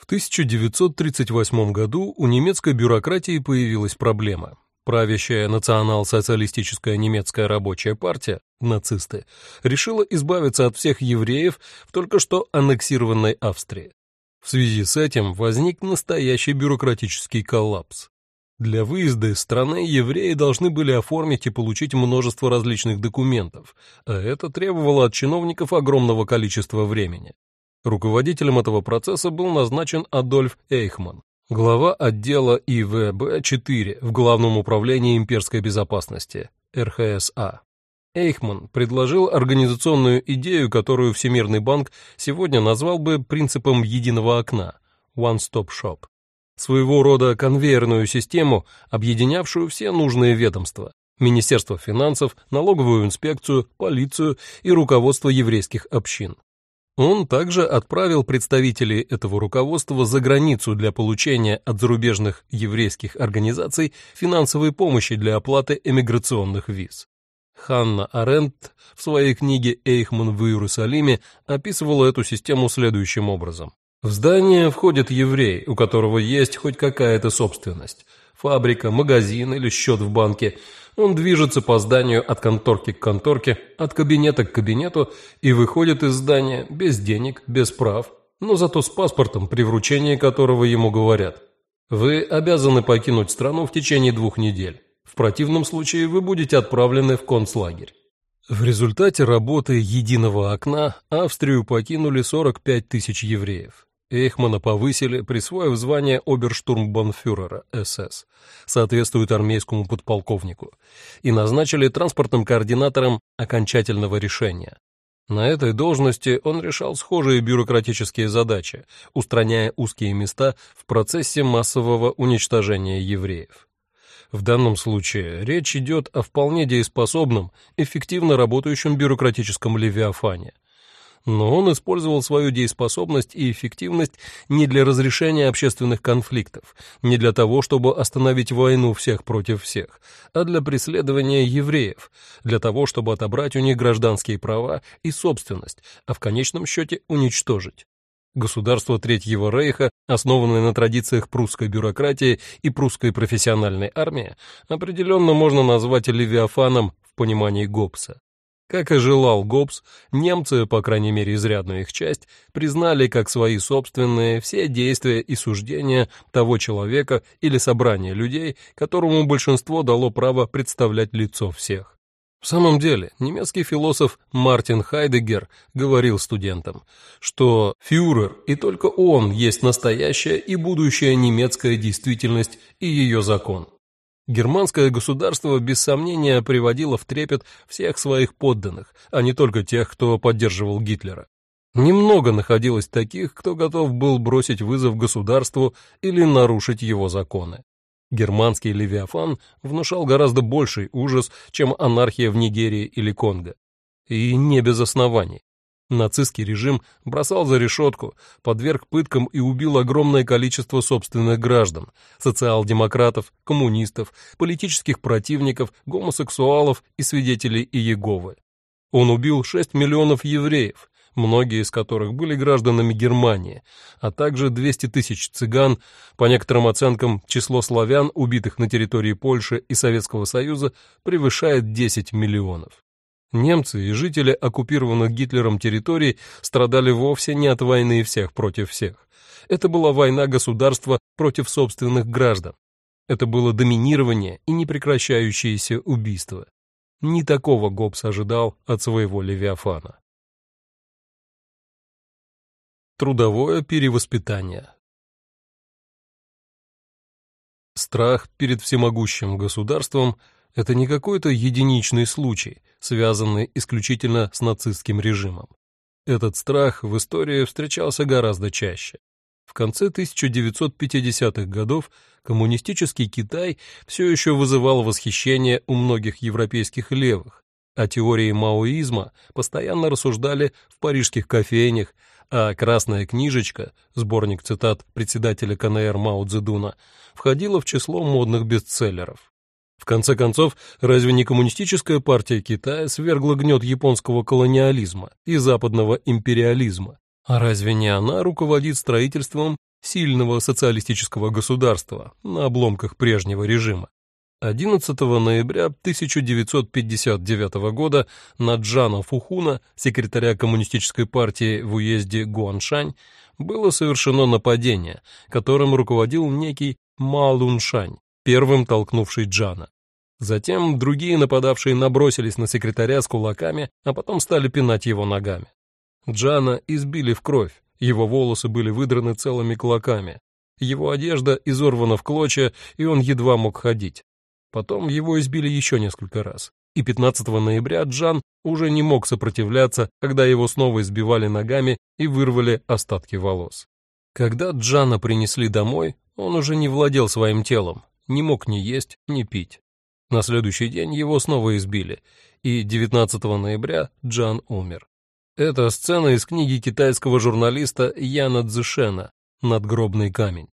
В 1938 году у немецкой бюрократии появилась проблема. Правящая национал-социалистическая немецкая рабочая партия, нацисты, решила избавиться от всех евреев в только что аннексированной Австрии. В связи с этим возник настоящий бюрократический коллапс. Для выезда из страны евреи должны были оформить и получить множество различных документов, а это требовало от чиновников огромного количества времени. Руководителем этого процесса был назначен Адольф Эйхман, глава отдела ИВБ-4 в Главном управлении имперской безопасности, РХСА. Эйхман предложил организационную идею, которую Всемирный банк сегодня назвал бы принципом единого окна – one-stop shop. Своего рода конвейерную систему, объединявшую все нужные ведомства – Министерство финансов, налоговую инспекцию, полицию и руководство еврейских общин. Он также отправил представителей этого руководства за границу для получения от зарубежных еврейских организаций финансовой помощи для оплаты эмиграционных виз. Ханна Аренд в своей книге «Эйхман в Иерусалиме» описывала эту систему следующим образом. В здание входит еврей, у которого есть хоть какая-то собственность, фабрика, магазин или счет в банке. Он движется по зданию от конторки к конторке, от кабинета к кабинету и выходит из здания без денег, без прав, но зато с паспортом, при вручении которого ему говорят. Вы обязаны покинуть страну в течение двух недель. В противном случае вы будете отправлены в концлагерь. В результате работы «Единого окна» Австрию покинули 45 тысяч евреев. Эйхмана повысили, присвоив звание оберштурмбанфюрера СС, соответствует армейскому подполковнику, и назначили транспортным координатором окончательного решения. На этой должности он решал схожие бюрократические задачи, устраняя узкие места в процессе массового уничтожения евреев. В данном случае речь идет о вполне дееспособном, эффективно работающем бюрократическом левиафане. Но он использовал свою дееспособность и эффективность не для разрешения общественных конфликтов, не для того, чтобы остановить войну всех против всех, а для преследования евреев, для того, чтобы отобрать у них гражданские права и собственность, а в конечном счете уничтожить. Государство Третьего Рейха, основанное на традициях прусской бюрократии и прусской профессиональной армии, определенно можно назвать левиафаном в понимании Гоббса. Как и желал Гоббс, немцы, по крайней мере изрядную их часть, признали как свои собственные все действия и суждения того человека или собрания людей, которому большинство дало право представлять лицо всех. В самом деле, немецкий философ Мартин Хайдеггер говорил студентам, что фюрер и только он есть настоящая и будущая немецкая действительность и ее закон. Германское государство без сомнения приводило в трепет всех своих подданных, а не только тех, кто поддерживал Гитлера. Немного находилось таких, кто готов был бросить вызов государству или нарушить его законы. Германский Левиафан внушал гораздо больший ужас, чем анархия в Нигерии или Конго. И не без оснований. Нацистский режим бросал за решетку, подверг пыткам и убил огромное количество собственных граждан, социал-демократов, коммунистов, политических противников, гомосексуалов и свидетелей Иеговы. Он убил 6 миллионов евреев, многие из которых были гражданами Германии, а также 200 тысяч цыган, по некоторым оценкам число славян, убитых на территории Польши и Советского Союза, превышает 10 миллионов. Немцы и жители оккупированных Гитлером территорий страдали вовсе не от войны всех против всех. Это была война государства против собственных граждан. Это было доминирование и непрекращающееся убийство. Не такого Гоббс ожидал от своего Левиафана. Трудовое перевоспитание Страх перед всемогущим государством – это не какой-то единичный случай, связанный исключительно с нацистским режимом. Этот страх в истории встречался гораздо чаще. В конце 1950-х годов коммунистический Китай все еще вызывал восхищение у многих европейских левых, о теории маоизма постоянно рассуждали в парижских кофейнях, а «Красная книжечка», сборник цитат председателя КНР Мао Цзэдуна, входила в число модных бестселлеров. В конце концов, разве не коммунистическая партия Китая свергла гнет японского колониализма и западного империализма? А разве не она руководит строительством сильного социалистического государства на обломках прежнего режима? 11 ноября 1959 года на Джана Фухуна, секретаря коммунистической партии в уезде Гуаншань, было совершено нападение, которым руководил некий Ма Луншань, первым толкнувший Джана. Затем другие нападавшие набросились на секретаря с кулаками, а потом стали пинать его ногами. Джана избили в кровь, Его волосы были выдраны целыми клоками. Его одежда изорвана в клочья, и он едва мог ходить. Потом его избили еще несколько раз. И 15 ноября Джан уже не мог сопротивляться, когда его снова избивали ногами и вырвали остатки волос. Когда Джана принесли домой, он уже не владел своим телом, не мог ни есть, ни пить. На следующий день его снова избили, и 19 ноября Джан умер. Это сцена из книги китайского журналиста Яна Цзышена «Надгробный камень».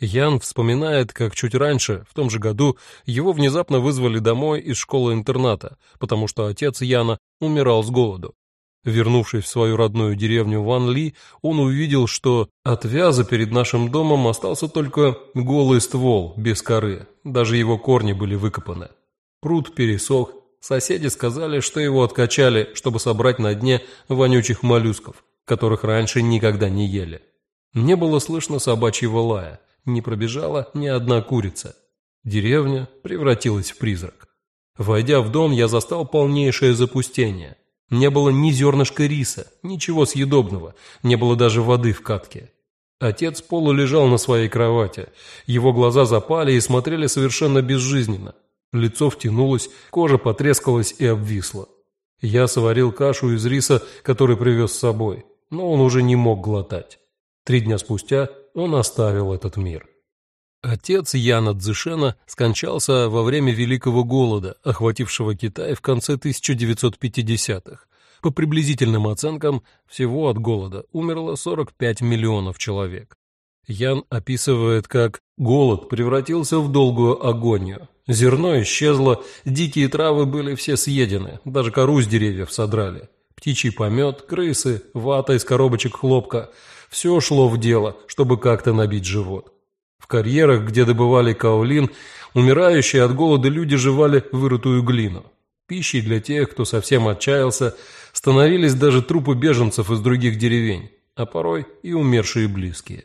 Ян вспоминает, как чуть раньше, в том же году, его внезапно вызвали домой из школы-интерната, потому что отец Яна умирал с голоду. Вернувшись в свою родную деревню Ван Ли, он увидел, что от вяза перед нашим домом остался только голый ствол, без коры, даже его корни были выкопаны. Пруд пересох, соседи сказали, что его откачали, чтобы собрать на дне вонючих моллюсков, которых раньше никогда не ели. Не было слышно собачьего лая, не пробежала ни одна курица. Деревня превратилась в призрак. Войдя в дом, я застал полнейшее запустение – не было ни зернышка риса, ничего съедобного, не было даже воды в катке. Отец полулежал на своей кровати. Его глаза запали и смотрели совершенно безжизненно. Лицо втянулось, кожа потрескалась и обвисла. Я сварил кашу из риса, который привез с собой, но он уже не мог глотать. Три дня спустя он оставил этот мир. Отец Яна Цзышена скончался во время Великого голода, охватившего Китай в конце 1950-х. По приблизительным оценкам, всего от голода умерло 45 миллионов человек. Ян описывает, как голод превратился в долгую агонию. Зерно исчезло, дикие травы были все съедены, даже кору с деревьев содрали. Птичий помет, крысы, вата из коробочек хлопка – все шло в дело, чтобы как-то набить живот. В карьерах, где добывали каолин, умирающие от голода люди жевали вырытую глину. Пищей для тех, кто совсем отчаялся, становились даже трупы беженцев из других деревень, а порой и умершие близкие.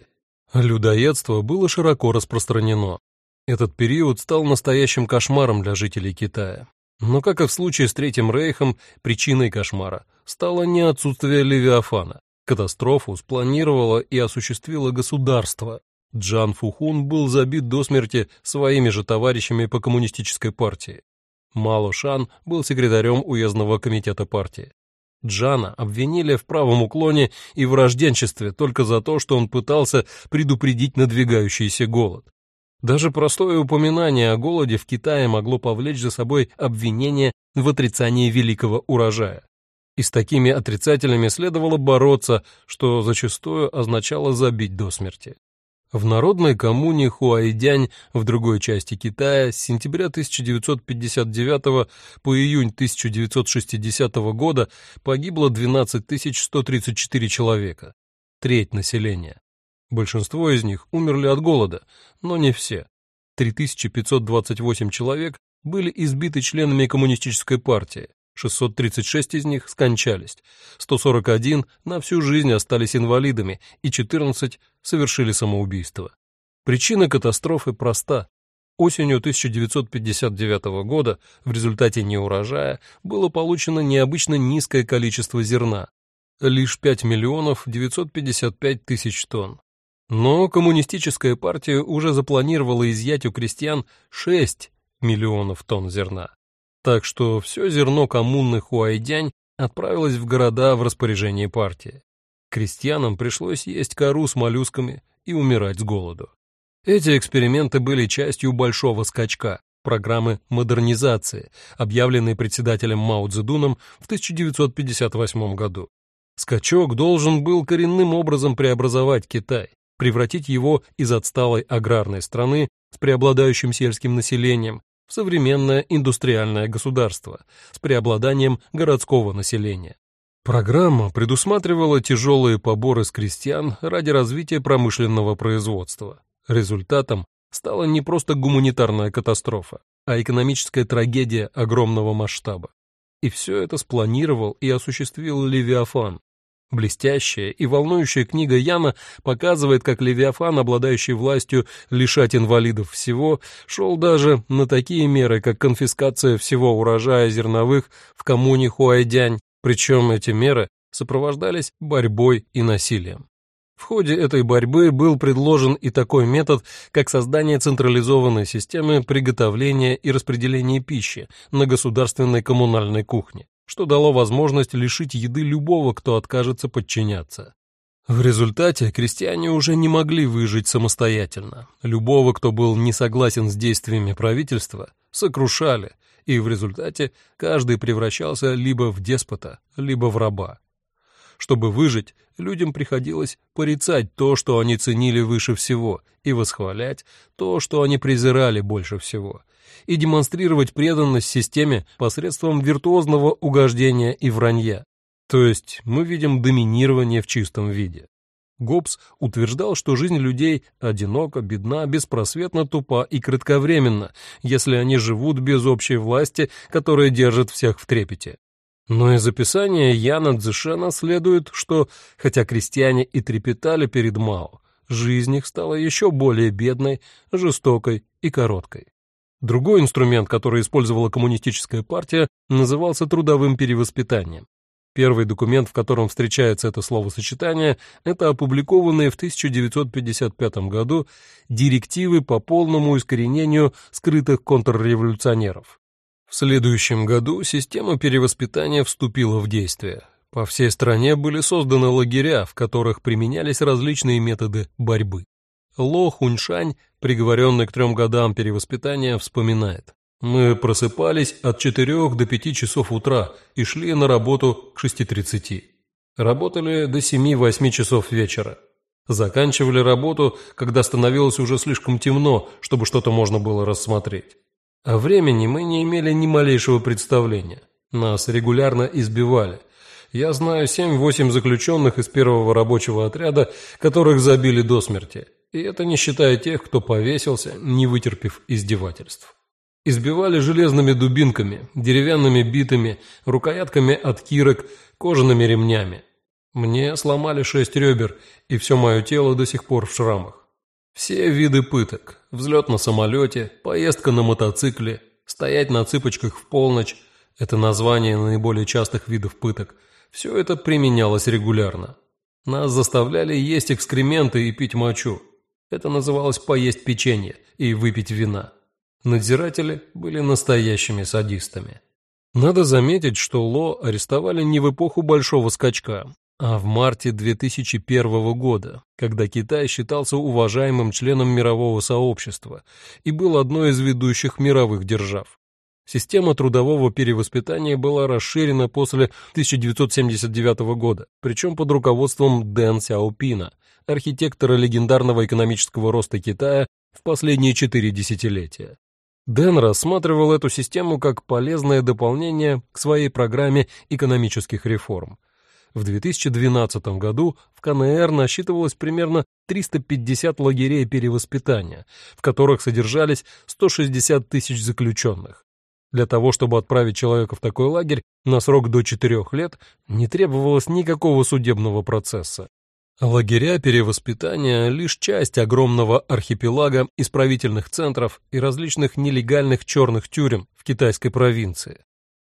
Людоедство было широко распространено. Этот период стал настоящим кошмаром для жителей Китая. Но, как и в случае с Третьим Рейхом, причиной кошмара стало не отсутствие Левиафана. Катастрофу спланировало и осуществило государство, Джан Фухун был забит до смерти своими же товарищами по коммунистической партии. Мало Шан был секретарем уездного комитета партии. Джана обвинили в правом уклоне и вражденчестве только за то, что он пытался предупредить надвигающийся голод. Даже простое упоминание о голоде в Китае могло повлечь за собой обвинение в отрицании великого урожая. И с такими отрицателями следовало бороться, что зачастую означало забить до смерти. В народной коммуне Хуайдянь в другой части Китая с сентября 1959 по июнь 1960 года погибло 12 134 человека, треть населения. Большинство из них умерли от голода, но не все. 3528 человек были избиты членами коммунистической партии, 636 из них скончались, 141 на всю жизнь остались инвалидами и 14 совершили самоубийство. Причина катастрофы проста. Осенью 1959 года в результате неурожая было получено необычно низкое количество зерна, лишь 5 миллионов 955 тысяч тонн. Но коммунистическая партия уже запланировала изъять у крестьян 6 миллионов тонн зерна. Так что все зерно коммунных Хуайдянь отправилось в города в распоряжении партии. Крестьянам пришлось есть кору с моллюсками и умирать с голоду. Эти эксперименты были частью большого скачка, программы модернизации, объявленной председателем Мао Цзэдуном в 1958 году. Скачок должен был коренным образом преобразовать Китай, превратить его из отсталой аграрной страны с преобладающим сельским населением в современное индустриальное государство с преобладанием городского населения. Программа предусматривала тяжелые поборы с крестьян ради развития промышленного производства. Результатом стала не просто гуманитарная катастрофа, а экономическая трагедия огромного масштаба. И все это спланировал и осуществил Левиафан, Блестящая и волнующая книга Яна показывает, как Левиафан, обладающий властью лишать инвалидов всего, шел даже на такие меры, как конфискация всего урожая зерновых в коммуне Хуайдянь, причем эти меры сопровождались борьбой и насилием. В ходе этой борьбы был предложен и такой метод, как создание централизованной системы приготовления и распределения пищи на государственной коммунальной кухне, что дало возможность лишить еды любого, кто откажется подчиняться. В результате крестьяне уже не могли выжить самостоятельно. Любого, кто был не согласен с действиями правительства, сокрушали, и в результате каждый превращался либо в деспота, либо в раба. Чтобы выжить, людям приходилось порицать то, что они ценили выше всего, и восхвалять то, что они презирали больше всего, и демонстрировать преданность системе посредством виртуозного угождения и вранья. То есть мы видим доминирование в чистом виде. Гоббс утверждал, что жизнь людей одинока, бедна, беспросветно тупа и кратковременна, если они живут без общей власти, которая держит всех в трепете. Но из описания Яна Дзышена следует, что, хотя крестьяне и трепетали перед Мао, жизнь их стала еще более бедной, жестокой и короткой. Другой инструмент, который использовала коммунистическая партия, назывался трудовым перевоспитанием. Первый документ, в котором встречается это словосочетание, это опубликованные в 1955 году директивы по полному искоренению скрытых контрреволюционеров. В следующем году система перевоспитания вступила в действие. По всей стране были созданы лагеря, в которых применялись различные методы борьбы. Ло Хуньшань, приговоренный к трем годам перевоспитания, вспоминает. «Мы просыпались от 4 до 5 часов утра и шли на работу к 6.30. Работали до 7-8 часов вечера. Заканчивали работу, когда становилось уже слишком темно, чтобы что-то можно было рассмотреть. О времени мы не имели ни малейшего представления. Нас регулярно избивали. Я знаю семь-восемь заключенных из первого рабочего отряда, которых забили до смерти. И это не считая тех, кто повесился, не вытерпев издевательств. Избивали железными дубинками, деревянными битами, рукоятками от кирок, кожаными ремнями. Мне сломали шесть ребер, и все мое тело до сих пор в шрамах. Все виды пыток – взлет на самолете, поездка на мотоцикле, стоять на цыпочках в полночь – это название наиболее частых видов пыток – все это применялось регулярно. Нас заставляли есть экскременты и пить мочу. Это называлось поесть печенье и выпить вина. Надзиратели были настоящими садистами. Надо заметить, что Ло арестовали не в эпоху Большого скачка, а в марте 2001 года, когда Китай считался уважаемым членом мирового сообщества и был одной из ведущих мировых держав. Система трудового перевоспитания была расширена после 1979 года, причем под руководством Дэн Сяопина, архитектора легендарного экономического роста Китая в последние четыре десятилетия. Дэн рассматривал эту систему как полезное дополнение к своей программе экономических реформ – в 2012 году в КНР насчитывалось примерно 350 лагерей перевоспитания, в которых содержались 160 тысяч заключенных. Для того, чтобы отправить человека в такой лагерь на срок до 4 лет, не требовалось никакого судебного процесса. Лагеря перевоспитания – лишь часть огромного архипелага исправительных центров и различных нелегальных черных тюрем в китайской провинции.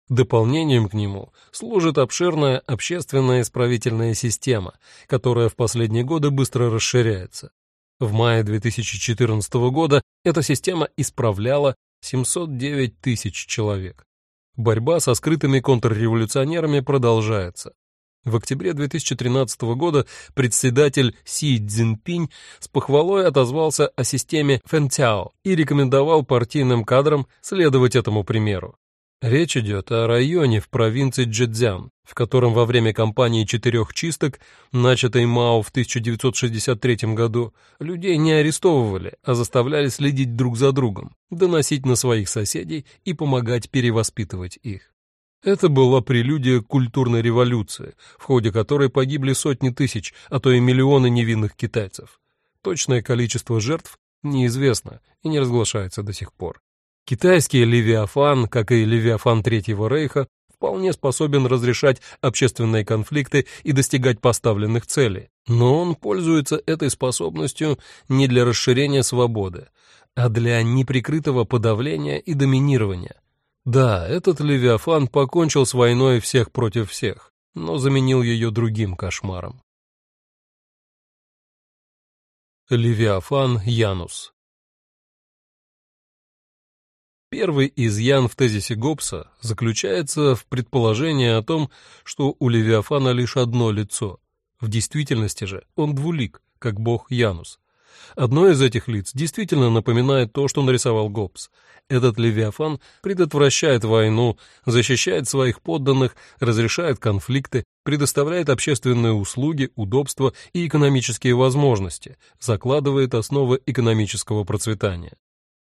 Дополнением к нему служит обширная общественная исправительная система, которая в последние годы быстро расширяется. В мае 2014 года эта система исправляла 709 тысяч человек. Борьба со скрытыми контрреволюционерами продолжается. В октябре 2013 года председатель Си Цзиньпинь с похвалой отозвался о системе Фэнтяо и рекомендовал партийным кадрам следовать этому примеру. Речь идет о районе в провинции Джэцзян, в котором во время кампании четырех чисток, начатой Мао в 1963 году, людей не арестовывали, а заставляли следить друг за другом, доносить на своих соседей и помогать перевоспитывать их. Это была прелюдия культурной революции, в ходе которой погибли сотни тысяч, а то и миллионы невинных китайцев. Точное количество жертв неизвестно и не разглашается до сих пор. Китайский Левиафан, как и Левиафан Третьего Рейха, вполне способен разрешать общественные конфликты и достигать поставленных целей. Но он пользуется этой способностью не для расширения свободы, а для неприкрытого подавления и доминирования. Да, этот Левиафан покончил с войной всех против всех, но заменил ее другим кошмаром. Левиафан Янус Первый изъян в тезисе Гоббса заключается в предположении о том, что у Левиафана лишь одно лицо. В действительности же он двулик, как бог Янус. Одно из этих лиц действительно напоминает то, что нарисовал Гоббс. Этот Левиафан предотвращает войну, защищает своих подданных, разрешает конфликты, предоставляет общественные услуги, удобства и экономические возможности, закладывает основы экономического процветания.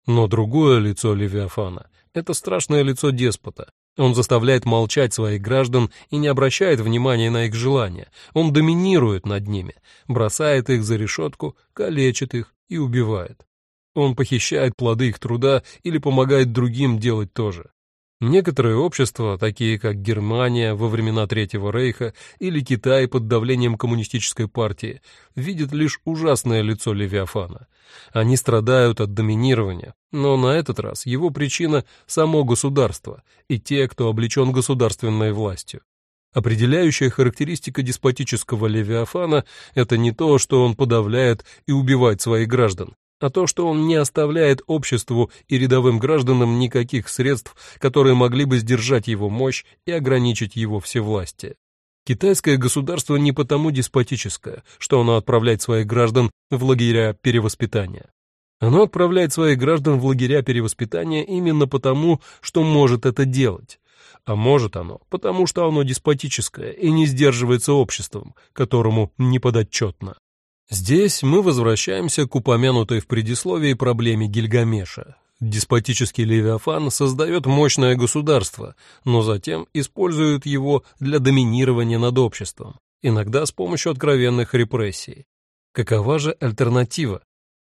Но другое лицо Левиафана — это страшное лицо деспота, он заставляет молчать своих граждан и не обращает внимания на их желания. Он доминирует над ними, бросает их за решетку, калечит их и убивает. Он похищает плоды их труда или помогает другим делать то же. Некоторые общества, такие как Германия во времена Третьего Рейха или Китай под давлением коммунистической партии, видят лишь ужасное лицо Левиафана. Они страдают от доминирования, но на этот раз его причина – само государство и те, кто облечен государственной властью. Определяющая характеристика деспотического Левиафана – это не то, что он подавляет и убивает своих граждан, а то, что он не оставляет обществу и рядовым гражданам никаких средств, которые могли бы сдержать его мощь и ограничить его всевластие. Китайское государство не потому деспотическое, что оно отправляет своих граждан в лагеря перевоспитания. Оно отправляет своих граждан в лагеря перевоспитания именно потому, что может это делать. А может оно, потому что оно деспотическое и не сдерживается обществом, которому не подотчетно. Здесь мы возвращаемся к упомянутой в предисловии проблеме Гильгамеша. Деспотический Левиафан создает мощное государство, но затем использует его для доминирования над обществом, иногда с помощью откровенных репрессий. Какова же альтернатива?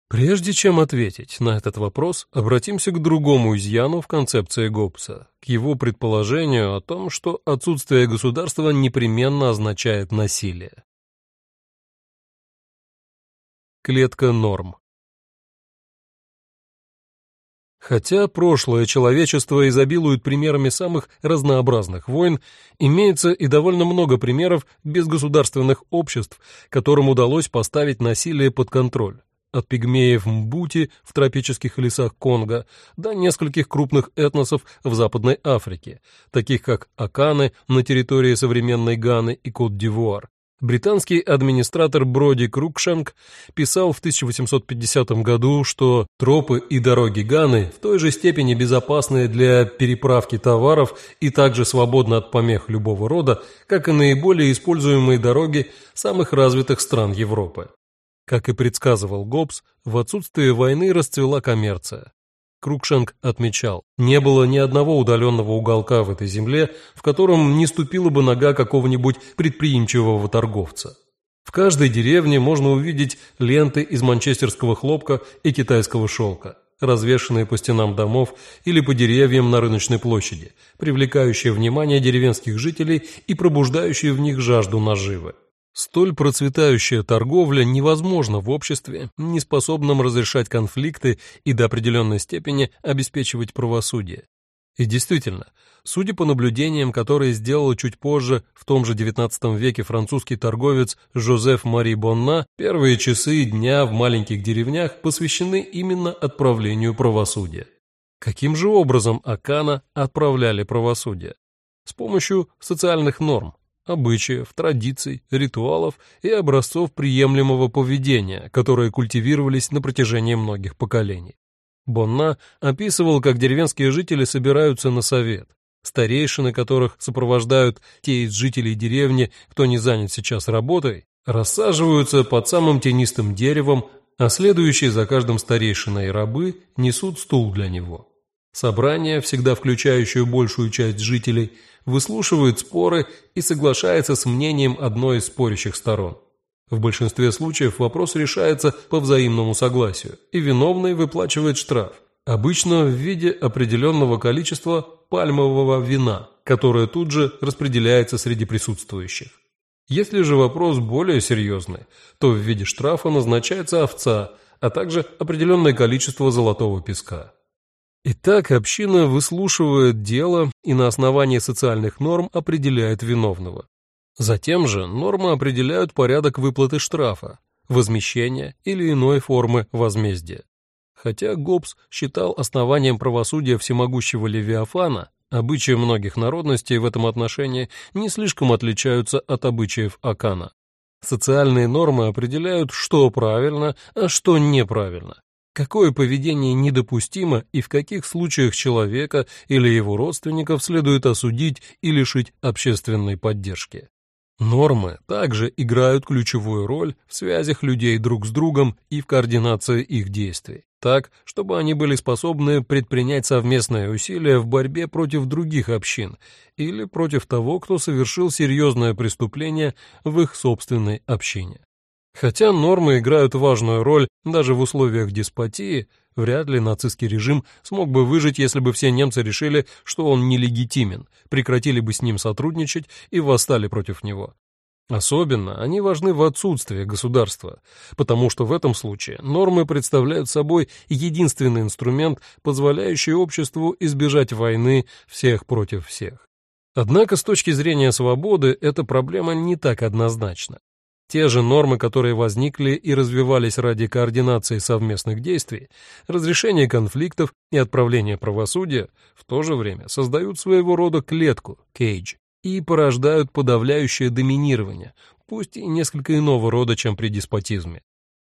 Прежде чем ответить на этот вопрос, обратимся к другому изъяну в концепции Гоббса, к его предположению о том, что отсутствие государства непременно означает насилие. Клетка норм. Хотя прошлое человечество изобилует примерами самых разнообразных войн, имеется и довольно много примеров безгосударственных обществ, которым удалось поставить насилие под контроль. От пигмеев Мбути в тропических лесах Конго до нескольких крупных этносов в Западной Африке, таких как Аканы на территории современной Ганы и Кот-д'Ивуар, Британский администратор Броди Крукшенк писал в 1850 году, что тропы и дороги Ганы в той же степени безопасны для переправки товаров и также свободны от помех любого рода, как и наиболее используемые дороги самых развитых стран Европы. Как и предсказывал Гоббс, в отсутствие войны расцвела коммерция. Крукшенк отмечал, не было ни одного удаленного уголка в этой земле, в котором не ступила бы нога какого-нибудь предприимчивого торговца. В каждой деревне можно увидеть ленты из манчестерского хлопка и китайского шелка, развешанные по стенам домов или по деревьям на рыночной площади, привлекающие внимание деревенских жителей и пробуждающие в них жажду наживы. Столь процветающая торговля невозможна в обществе, не способном разрешать конфликты и до определенной степени обеспечивать правосудие. И действительно, судя по наблюдениям, которые сделал чуть позже, в том же XIX веке французский торговец Жозеф Мари Бонна, первые часы дня в маленьких деревнях посвящены именно отправлению правосудия. Каким же образом Акана отправляли правосудие? С помощью социальных норм, обычаев, традиций, ритуалов и образцов приемлемого поведения, которые культивировались на протяжении многих поколений. Бонна описывал, как деревенские жители собираются на совет, старейшины которых сопровождают те из жителей деревни, кто не занят сейчас работой, рассаживаются под самым тенистым деревом, а следующие за каждым старейшиной рабы несут стул для него. Собрание, всегда включающее большую часть жителей, выслушивает споры и соглашается с мнением одной из спорящих сторон. В большинстве случаев вопрос решается по взаимному согласию, и виновный выплачивает штраф, обычно в виде определенного количества пальмового вина, которое тут же распределяется среди присутствующих. Если же вопрос более серьезный, то в виде штрафа назначается овца, а также определенное количество золотого песка. Итак, община выслушивает дело и на основании социальных норм определяет виновного. Затем же нормы определяют порядок выплаты штрафа. возмещения или иной формы возмездия. Хотя Гоббс считал основанием правосудия всемогущего Левиафана, обычаи многих народностей в этом отношении не слишком отличаются от обычаев Акана. Социальные нормы определяют, что правильно, а что неправильно, какое поведение недопустимо и в каких случаях человека или его родственников следует осудить и лишить общественной поддержки. Нормы также играют ключевую роль в связях людей друг с другом и в координации их действий, так, чтобы они были способны предпринять совместные усилия в борьбе против других общин или против того, кто совершил серьезное преступление в их собственной общине. Хотя нормы играют важную роль даже в условиях деспотии, вряд ли нацистский режим смог бы выжить, если бы все немцы решили, что он нелегитимен, прекратили бы с ним сотрудничать и восстали против него. Особенно они важны в отсутствии государства, потому что в этом случае нормы представляют собой единственный инструмент, позволяющий обществу избежать войны всех против всех. Однако с точки зрения свободы эта проблема не так однозначна. Те же нормы, которые возникли и развивались ради координации совместных действий, разрешения конфликтов и отправления правосудия, в то же время создают своего рода клетку, кейдж, и порождают подавляющее доминирование, пусть и несколько иного рода, чем при деспотизме.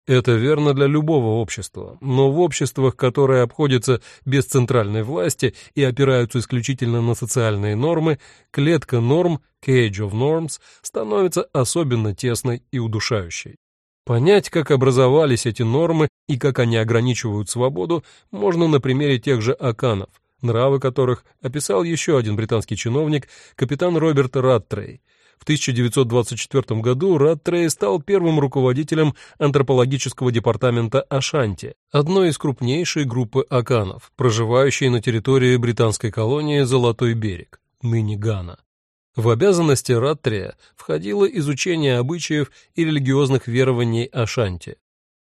Это верно для любого общества, но в обществах, которые обходятся без центральной власти и опираются исключительно на социальные нормы, клетка норм, cage of norms, становится особенно тесной и удушающей. Понять, как образовались эти нормы и как они ограничивают свободу, можно на примере тех же аканов, нравы которых описал еще один британский чиновник, капитан Роберт Rattrey. В 1924 году Раттрей стал первым руководителем антропологического департамента Ашанти, одной из крупнейшей группы аканов, проживающей на территории британской колонии Золотой берег, ныне Гана. В обязанности Раттрия входило изучение обычаев и религиозных верований Ашанти.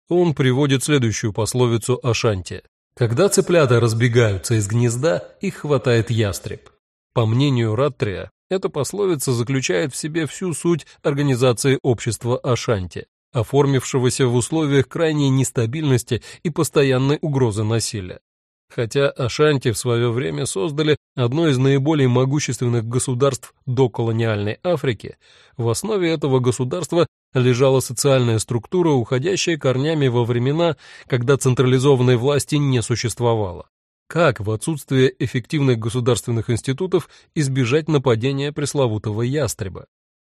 Он приводит следующую пословицу Ашанти. «Когда цыплята разбегаются из гнезда, их хватает ястреб». По мнению Раттрия, эта пословица заключает в себе всю суть организации общества Ашанти, оформившегося в условиях крайней нестабильности и постоянной угрозы насилия. Хотя Ашанти в свое время создали одно из наиболее могущественных государств доколониальной Африки, в основе этого государства лежала социальная структура, уходящая корнями во времена, когда централизованной власти не существовало. Как в отсутствие эффективных государственных институтов избежать нападения пресловутого ястреба?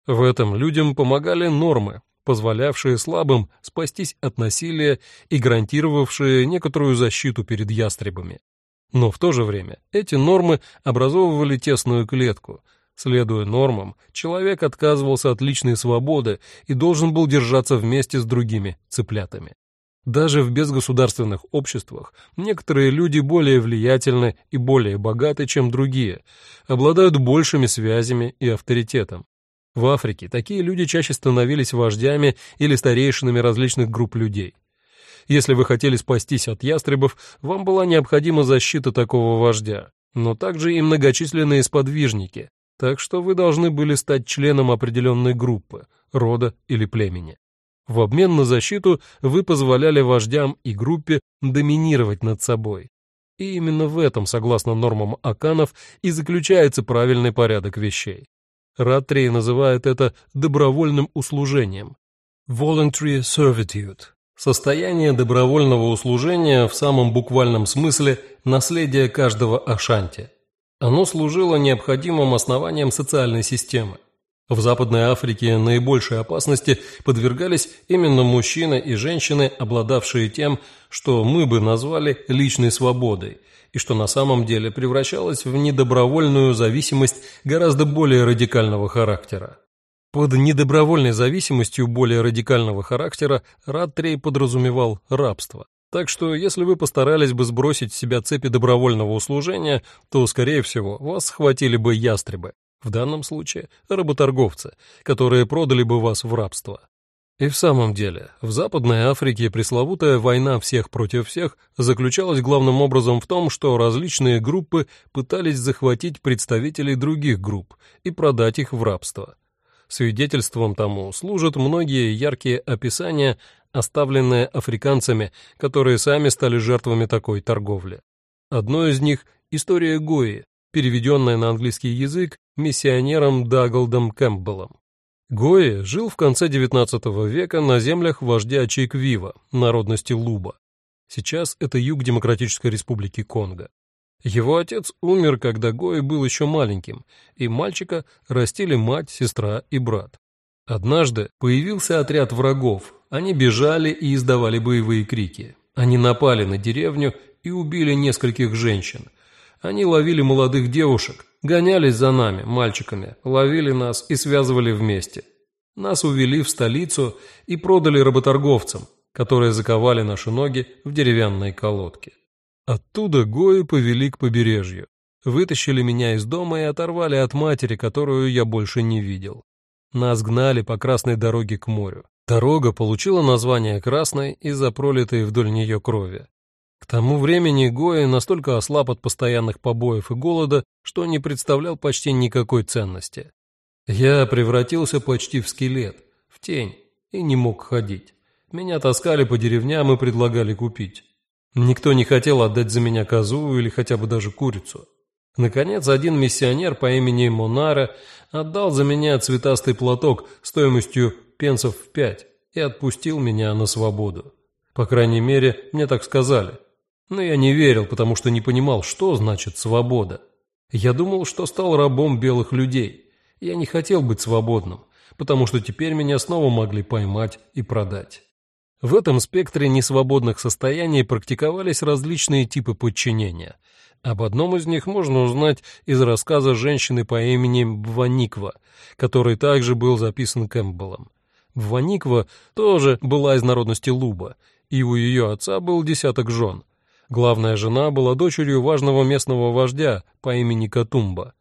В этом людям помогали нормы, позволявшие слабым спастись от насилия и гарантировавшие некоторую защиту перед ястребами. Но в то же время эти нормы образовывали тесную клетку. Следуя нормам, человек отказывался от личной свободы и должен был держаться вместе с другими цыплятами. Даже в безгосударственных обществах некоторые люди более влиятельны и более богаты, чем другие, обладают большими связями и авторитетом. В Африке такие люди чаще становились вождями или старейшинами различных групп людей. Если вы хотели спастись от ястребов, вам была необходима защита такого вождя, но также и многочисленные сподвижники, так что вы должны были стать членом определенной группы, рода или племени. В обмен на защиту вы позволяли вождям и группе доминировать над собой. И именно в этом, согласно нормам Аканов, и заключается правильный порядок вещей. Ратрей называет это добровольным услужением. Voluntary servitude. Состояние добровольного услужения в самом буквальном смысле наследие каждого Ашанти. Оно служило необходимым основанием социальной системы. В Западной Африке наибольшей опасности подвергались именно мужчины и женщины, обладавшие тем, что мы бы назвали личной свободой, и что на самом деле превращалось в недобровольную зависимость гораздо более радикального характера. Под недобровольной зависимостью более радикального характера Радтрей подразумевал рабство. Так что, если вы постарались бы сбросить с себя цепи добровольного услужения, то, скорее всего, вас схватили бы ястребы в данном случае работорговцы, которые продали бы вас в рабство. И в самом деле, в Западной Африке пресловутая война всех против всех заключалась главным образом в том, что различные группы пытались захватить представителей других групп и продать их в рабство. Свидетельством тому служат многие яркие описания оставленные африканцами, которые сами стали жертвами такой торговли. Одно из них – история Гои, переведенная на английский язык миссионером Даглдом Кэмпбеллом. Гои жил в конце XIX века на землях вождя Чейквива, народности Луба. Сейчас это юг Демократической Республики Конго. Его отец умер, когда Гои был еще маленьким, и мальчика растили мать, сестра и брат. Однажды появился отряд врагов, они бежали и издавали боевые крики. Они напали на деревню и убили нескольких женщин. Они ловили молодых девушек, гонялись за нами, мальчиками, ловили нас и связывали вместе. Нас увели в столицу и продали работорговцам, которые заковали наши ноги в деревянные колодки. Оттуда Гои повели к побережью. Вытащили меня из дома и оторвали от матери, которую я больше не видел. Нас гнали по красной дороге к морю. Дорога получила название «Красной» из-за пролитой вдоль нее крови. К тому времени Гои настолько ослаб от постоянных побоев и голода, что не представлял почти никакой ценности. Я превратился почти в скелет, в тень, и не мог ходить. Меня таскали по деревням и предлагали купить. Никто не хотел отдать за меня козу или хотя бы даже курицу. Наконец, один миссионер по имени Монара отдал за меня цветастый платок стоимостью пенсов в пять и отпустил меня на свободу. По крайней мере, мне так сказали. Но я не верил, потому что не понимал, что значит свобода. Я думал, что стал рабом белых людей. Я не хотел быть свободным, потому что теперь меня снова могли поймать и продать. В этом спектре несвободных состояний практиковались различные типы подчинения. Об одном из них можно узнать из рассказа женщины по имени Бваниква, который также был записан Кэмпбеллом. Бваниква тоже была из народности Луба, и у ее отца был десяток жен. Главная жена была дочерью важного местного вождя по имени Катумба.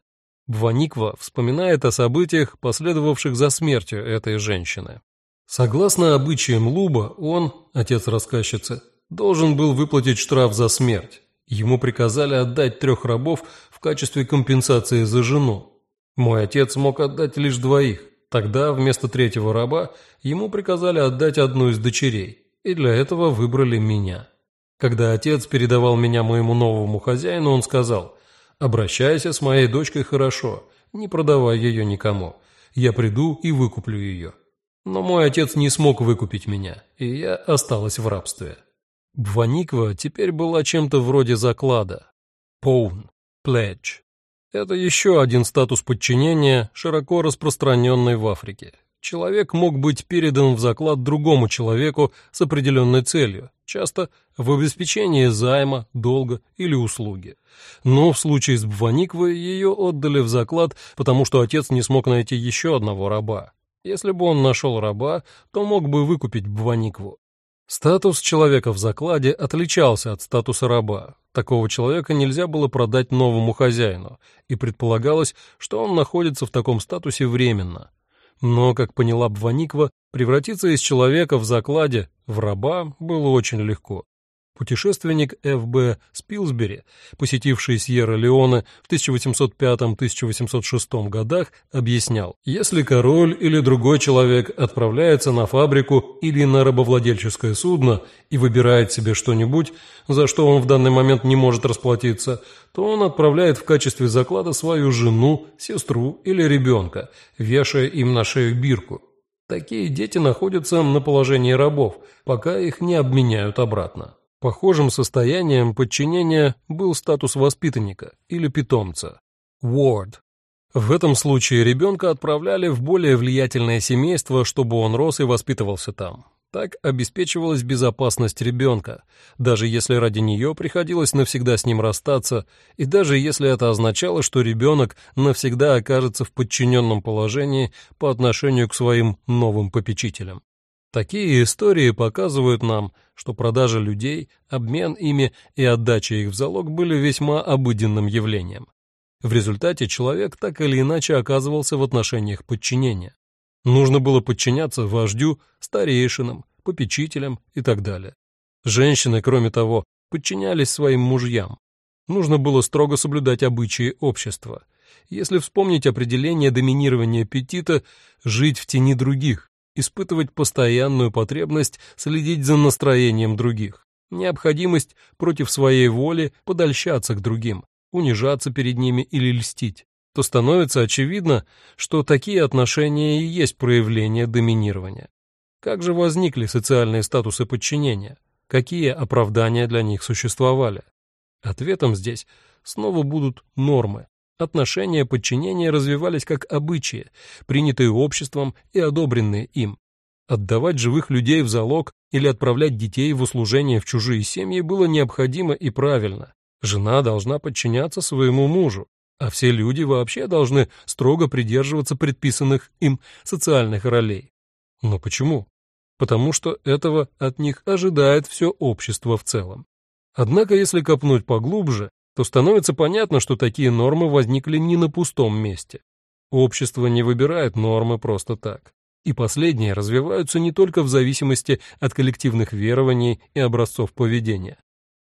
Бваниква вспоминает о событиях, последовавших за смертью этой женщины. Согласно обычаям Луба, он, отец рассказчицы, должен был выплатить штраф за смерть. Ему приказали отдать трех рабов в качестве компенсации за жену. Мой отец мог отдать лишь двоих. Тогда вместо третьего раба ему приказали отдать одну из дочерей, и для этого выбрали меня. Когда отец передавал меня моему новому хозяину, он сказал, «Обращайся с моей дочкой хорошо, не продавай ее никому. Я приду и выкуплю ее». Но мой отец не смог выкупить меня, и я осталась в рабстве. Бваниква теперь была чем-то вроде заклада. Поун, пледж. Это еще один статус подчинения, широко распространенный в Африке. Человек мог быть передан в заклад другому человеку с определенной целью, часто в обеспечении займа, долга или услуги. Но в случае с Бваниквой ее отдали в заклад, потому что отец не смог найти еще одного раба. Если бы он нашел раба, то мог бы выкупить Бваникву. Статус человека в закладе отличался от статуса раба. Такого человека нельзя было продать новому хозяину, и предполагалось, что он находится в таком статусе временно. Но, как поняла Бваниква, превратиться из человека в закладе в раба было очень легко. Путешественник Ф.Б. Спилсбери, посетивший Сьерра-Леоне в 1805-1806 годах, объяснял, если король или другой человек отправляется на фабрику или на рабовладельческое судно и выбирает себе что-нибудь, за что он в данный момент не может расплатиться, то он отправляет в качестве заклада свою жену, сестру или ребенка, вешая им на шею бирку. Такие дети находятся на положении рабов, пока их не обменяют обратно. Похожим состоянием подчинения был статус воспитанника или питомца – ward. В этом случае ребенка отправляли в более влиятельное семейство, чтобы он рос и воспитывался там. Так обеспечивалась безопасность ребенка, даже если ради нее приходилось навсегда с ним расстаться, и даже если это означало, что ребенок навсегда окажется в подчиненном положении по отношению к своим новым попечителям. Такие истории показывают нам, что продажа людей, обмен ими и отдача их в залог были весьма обыденным явлением. В результате человек так или иначе оказывался в отношениях подчинения. Нужно было подчиняться вождю, старейшинам, попечителям и так далее. Женщины, кроме того, подчинялись своим мужьям. Нужно было строго соблюдать обычаи общества. Если вспомнить определение доминирования аппетита, жить в тени других, испытывать постоянную потребность следить за настроением других, необходимость против своей воли подольщаться к другим, унижаться перед ними или льстить, то становится очевидно, что такие отношения и есть проявление доминирования. Как же возникли социальные статусы подчинения? Какие оправдания для них существовали? Ответом здесь снова будут нормы. Отношения подчинения развивались как обычаи, принятые обществом и одобренные им. Отдавать живых людей в залог или отправлять детей в услужение в чужие семьи было необходимо и правильно. Жена должна подчиняться своему мужу, а все люди вообще должны строго придерживаться предписанных им социальных ролей. Но почему? Потому что этого от них ожидает все общество в целом. Однако, если копнуть поглубже, то становится понятно, что такие нормы возникли не на пустом месте. Общество не выбирает нормы просто так. И последние развиваются не только в зависимости от коллективных верований и образцов поведения.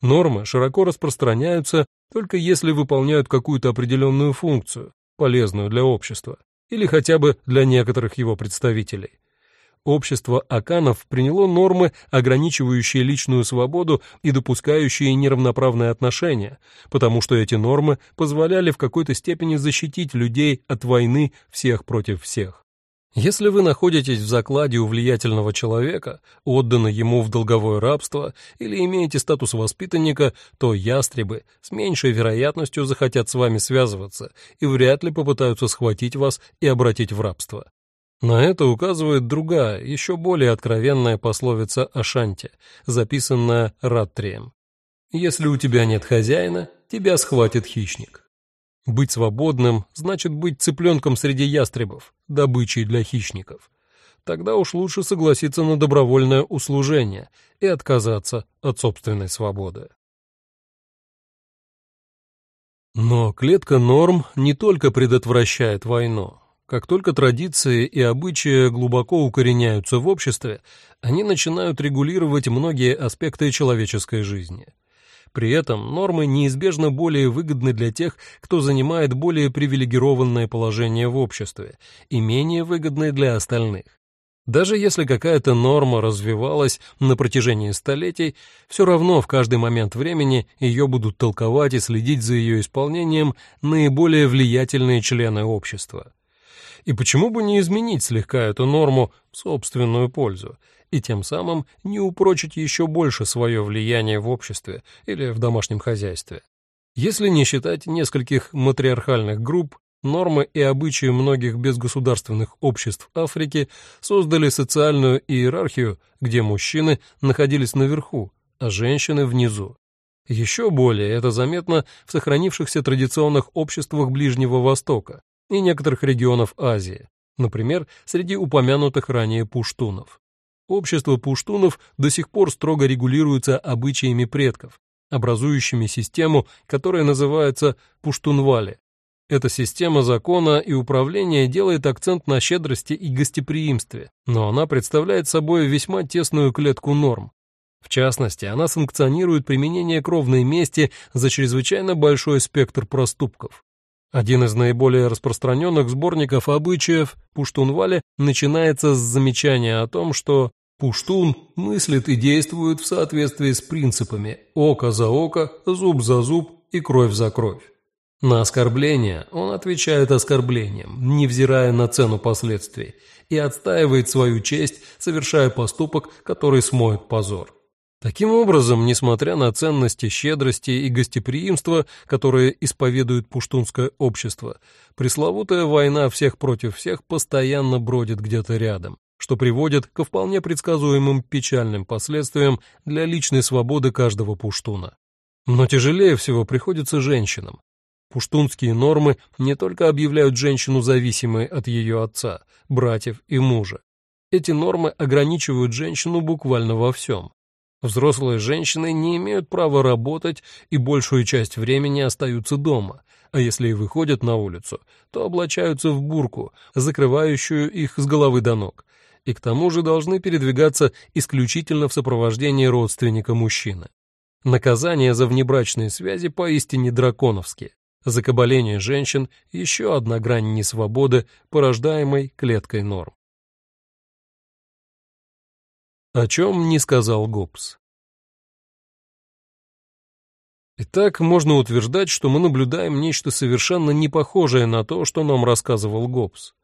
Нормы широко распространяются только если выполняют какую-то определенную функцию, полезную для общества, или хотя бы для некоторых его представителей. Общество Аканов приняло нормы, ограничивающие личную свободу и допускающие неравноправные отношения, потому что эти нормы позволяли в какой-то степени защитить людей от войны всех против всех. Если вы находитесь в закладе у влиятельного человека, отданы ему в долговое рабство или имеете статус воспитанника, то ястребы с меньшей вероятностью захотят с вами связываться и вряд ли попытаются схватить вас и обратить в рабство. На это указывает другая, еще более откровенная пословица Ашанти, записанная Раттрием. «Если у тебя нет хозяина, тебя схватит хищник». Быть свободным значит быть цыпленком среди ястребов, добычей для хищников. Тогда уж лучше согласиться на добровольное услужение и отказаться от собственной свободы. Но клетка норм не только предотвращает войну. Как только традиции и обычаи глубоко укореняются в обществе, они начинают регулировать многие аспекты человеческой жизни – при этом нормы неизбежно более выгодны для тех, кто занимает более привилегированное положение в обществе, и менее выгодны для остальных. Даже если какая-то норма развивалась на протяжении столетий, все равно в каждый момент времени ее будут толковать и следить за ее исполнением наиболее влиятельные члены общества. И почему бы не изменить слегка эту норму в собственную пользу, и тем самым не упрочить еще больше свое влияние в обществе или в домашнем хозяйстве. Если не считать нескольких матриархальных групп, нормы и обычаи многих безгосударственных обществ Африки создали социальную иерархию, где мужчины находились наверху, а женщины внизу. Еще более это заметно в сохранившихся традиционных обществах Ближнего Востока и некоторых регионов Азии, например, среди упомянутых ранее пуштунов. Общество пуштунов до сих пор строго регулируется обычаями предков, образующими систему, которая называется пуштунвали. Эта система закона и управления делает акцент на щедрости и гостеприимстве, но она представляет собой весьма тесную клетку норм. В частности, она санкционирует применение кровной мести за чрезвычайно большой спектр проступков. Один из наиболее распространенных сборников обычаев Пуштунвале начинается с замечания о том, что Пуштун мыслит и действует в соответствии с принципами «око за око», «зуб за зуб» и «кровь за кровь». На оскорбление он отвечает оскорблением, невзирая на цену последствий, и отстаивает свою честь, совершая поступок, который смоет позор. Таким образом, несмотря на ценности щедрости и гостеприимства, которые исповедует пуштунское общество, пресловутая война всех против всех постоянно бродит где-то рядом, что приводит ко вполне предсказуемым печальным последствиям для личной свободы каждого пуштуна. Но тяжелее всего приходится женщинам. Пуштунские нормы не только объявляют женщину зависимой от ее отца, братьев и мужа. Эти нормы ограничивают женщину буквально во всем. Взрослые женщины не имеют права работать и большую часть времени остаются дома, а если и выходят на улицу, то облачаются в бурку, закрывающую их с головы до ног, и к тому же должны передвигаться исключительно в сопровождении родственника мужчины. Наказание за внебрачные связи поистине драконовские. Закабаление женщин – еще одна грань несвободы, порождаемой клеткой норм. О чем не сказал Гоббс. Итак, можно утверждать, что мы наблюдаем нечто совершенно не похожее на то, что нам рассказывал Гоббс.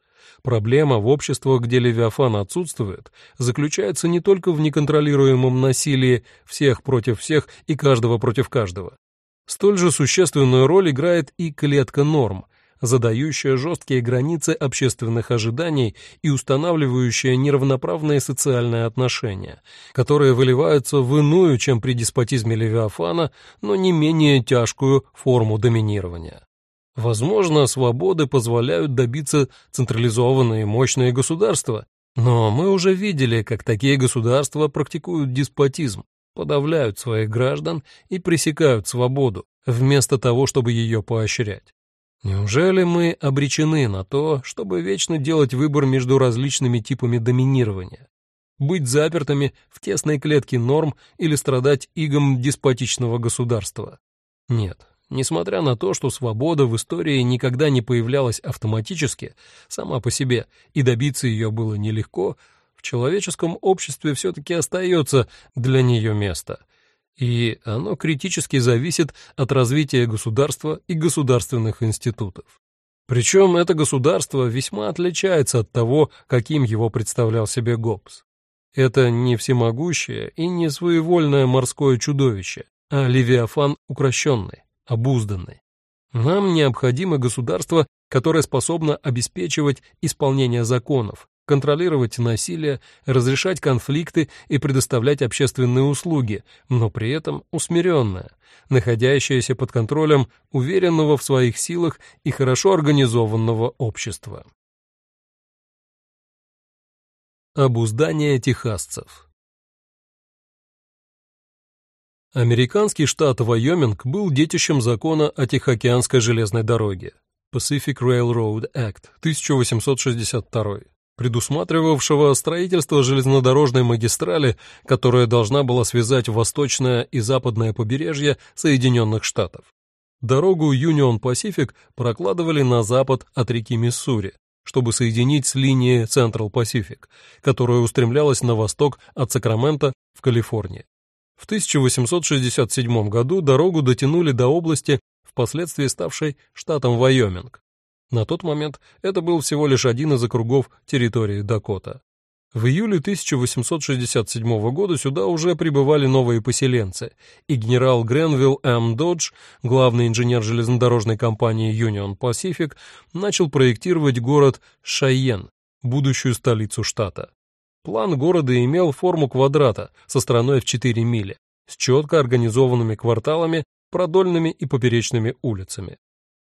Проблема в обществах, где Левиафан отсутствует, заключается не только в неконтролируемом насилии всех против всех и каждого против каждого. Столь же существенную роль играет и клетка норм, задающая жесткие границы общественных ожиданий и устанавливающая неравноправные социальные отношения, которые выливаются в иную, чем при деспотизме Левиафана, но не менее тяжкую форму доминирования. Возможно, свободы позволяют добиться централизованные мощные государства, но мы уже видели, как такие государства практикуют деспотизм, подавляют своих граждан и пресекают свободу, вместо того, чтобы ее поощрять. Неужели мы обречены на то, чтобы вечно делать выбор между различными типами доминирования? Быть запертыми в тесной клетке норм или страдать игом деспотичного государства? Нет, несмотря на то, что свобода в истории никогда не появлялась автоматически, сама по себе, и добиться ее было нелегко, в человеческом обществе все-таки остается для нее место, и оно критически зависит от развития государства и государственных институтов. Причем это государство весьма отличается от того, каким его представлял себе Гоббс. Это не всемогущее и не своевольное морское чудовище, а левиафан укращенный, обузданный. Нам необходимо государство, которое способно обеспечивать исполнение законов, контролировать насилие, разрешать конфликты и предоставлять общественные услуги, но при этом усмиренное, находящееся под контролем уверенного в своих силах и хорошо организованного общества. Обуздание техасцев Американский штат Вайоминг был детищем закона о Тихоокеанской железной дороге Pacific Railroad Act 1862 предусматривавшего строительство железнодорожной магистрали, которая должна была связать восточное и западное побережье Соединенных Штатов. Дорогу Union Pacific прокладывали на запад от реки Миссури, чтобы соединить с линией Central Pacific, которая устремлялась на восток от Сакрамента в Калифорнии. В 1867 году дорогу дотянули до области, впоследствии ставшей штатом Вайоминг. На тот момент это был всего лишь один из округов территории Дакота. В июле 1867 года сюда уже прибывали новые поселенцы, и генерал Гренвилл М. Додж, главный инженер железнодорожной компании Union Pacific, начал проектировать город Шайен, будущую столицу штата. План города имел форму квадрата со стороной в 4 мили, с четко организованными кварталами, продольными и поперечными улицами.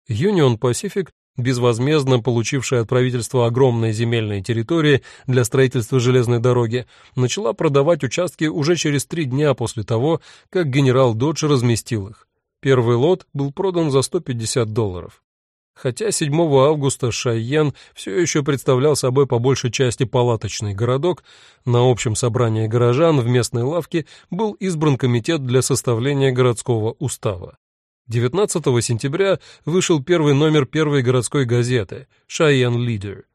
Union Pacific безвозмездно получившая от правительства огромные земельные территории для строительства железной дороги, начала продавать участки уже через три дня после того, как генерал Додж разместил их. Первый лот был продан за 150 долларов. Хотя 7 августа Шайен все еще представлял собой по большей части палаточный городок, на общем собрании горожан в местной лавке был избран комитет для составления городского устава. 19 сентября вышел первый номер первой городской газеты «Шайен Лидер».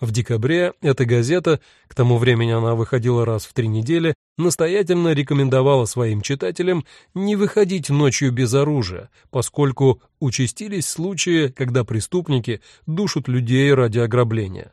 В декабре эта газета, к тому времени она выходила раз в три недели, настоятельно рекомендовала своим читателям не выходить ночью без оружия, поскольку участились случаи, когда преступники душат людей ради ограбления.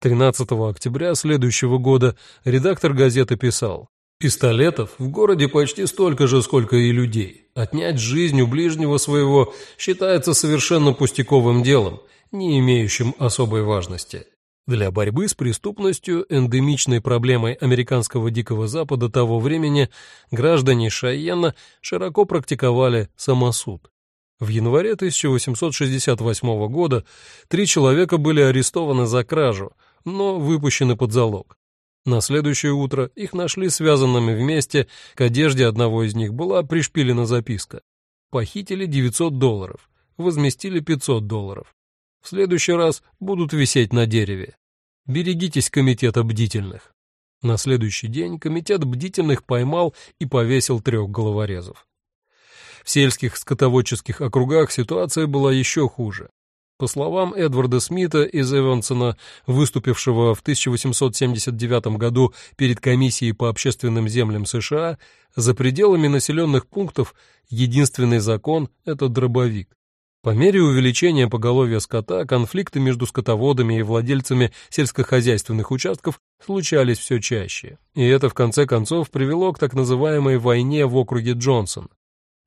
13 октября следующего года редактор газеты писал Пистолетов в городе почти столько же, сколько и людей. Отнять жизнь у ближнего своего считается совершенно пустяковым делом, не имеющим особой важности. Для борьбы с преступностью, эндемичной проблемой американского Дикого Запада того времени, граждане Шайена широко практиковали самосуд. В январе 1868 года три человека были арестованы за кражу, но выпущены под залог. На следующее утро их нашли связанными вместе, к одежде одного из них была пришпилена записка. Похитили 900 долларов, возместили 500 долларов. В следующий раз будут висеть на дереве. Берегитесь комитета бдительных. На следующий день комитет бдительных поймал и повесил трех головорезов. В сельских скотоводческих округах ситуация была еще хуже. По словам Эдварда Смита из Эвансона, выступившего в 1879 году перед комиссией по общественным землям США, за пределами населенных пунктов единственный закон – это дробовик. По мере увеличения поголовья скота конфликты между скотоводами и владельцами сельскохозяйственных участков случались все чаще, и это в конце концов привело к так называемой «войне в округе Джонсон».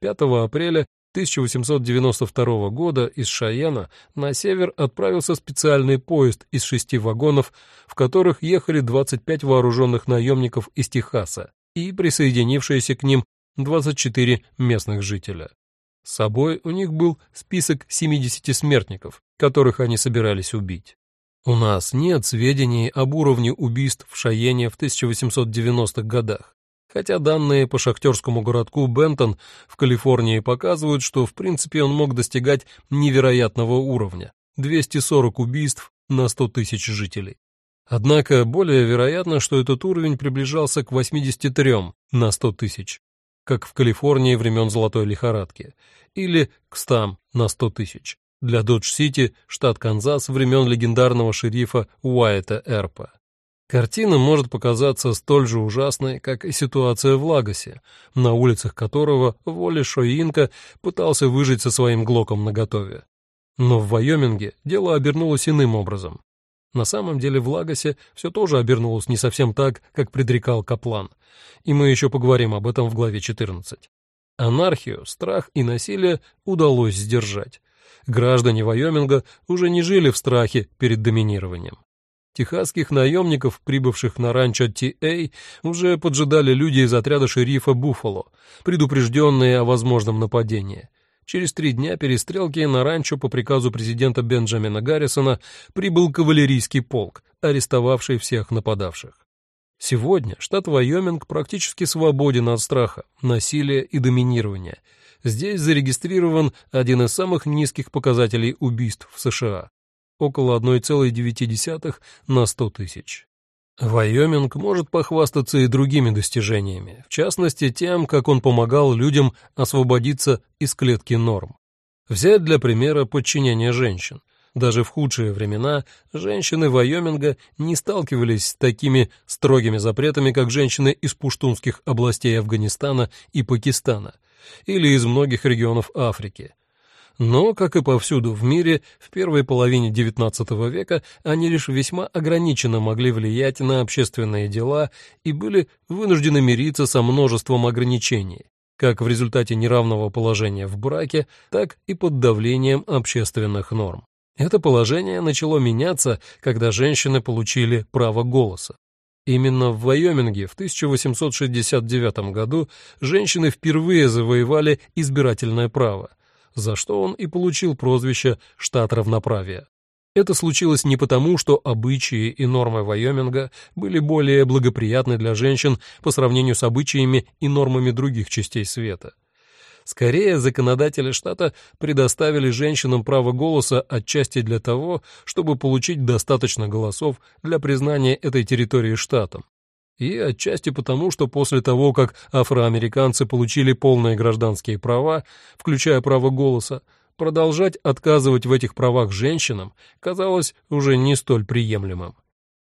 5 апреля 1892 года из Шайена на север отправился специальный поезд из шести вагонов, в которых ехали 25 вооруженных наемников из Техаса и присоединившиеся к ним 24 местных жителя. С собой у них был список 70 смертников, которых они собирались убить. У нас нет сведений об уровне убийств в Шайене в 1890-х годах, хотя данные по шахтерскому городку Бентон в Калифорнии показывают, что в принципе он мог достигать невероятного уровня – 240 убийств на 100 тысяч жителей. Однако более вероятно, что этот уровень приближался к 83 на 100 тысяч, как в Калифорнии времен Золотой лихорадки, или к 100 на 100 тысяч для Додж-Сити, штат Канзас, времен легендарного шерифа Уайта Эрпа. Картина может показаться столь же ужасной, как и ситуация в Лагосе, на улицах которого Воли Шоинка пытался выжить со своим глоком наготове. Но в Вайоминге дело обернулось иным образом. На самом деле в Лагосе все тоже обернулось не совсем так, как предрекал Каплан, и мы еще поговорим об этом в главе 14. Анархию, страх и насилие удалось сдержать. Граждане Вайоминга уже не жили в страхе перед доминированием. Техасских наемников, прибывших на ранчо Ти-Эй, уже поджидали люди из отряда шерифа Буффало, предупрежденные о возможном нападении. Через три дня перестрелки на ранчо по приказу президента Бенджамина Гаррисона прибыл кавалерийский полк, арестовавший всех нападавших. Сегодня штат Вайоминг практически свободен от страха, насилия и доминирования. Здесь зарегистрирован один из самых низких показателей убийств в США около 1,9 на 100 тысяч. Вайоминг может похвастаться и другими достижениями, в частности тем, как он помогал людям освободиться из клетки норм. Взять для примера подчинение женщин. Даже в худшие времена женщины Вайоминга не сталкивались с такими строгими запретами, как женщины из пуштунских областей Афганистана и Пакистана или из многих регионов Африки. Но, как и повсюду в мире, в первой половине XIX века они лишь весьма ограниченно могли влиять на общественные дела и были вынуждены мириться со множеством ограничений, как в результате неравного положения в браке, так и под давлением общественных норм. Это положение начало меняться, когда женщины получили право голоса. Именно в Вайоминге в 1869 году женщины впервые завоевали избирательное право, за что он и получил прозвище «штат равноправия». Это случилось не потому, что обычаи и нормы Вайоминга были более благоприятны для женщин по сравнению с обычаями и нормами других частей света. Скорее, законодатели штата предоставили женщинам право голоса отчасти для того, чтобы получить достаточно голосов для признания этой территории штатом, и отчасти потому, что после того, как афроамериканцы получили полные гражданские права, включая право голоса, продолжать отказывать в этих правах женщинам казалось уже не столь приемлемым.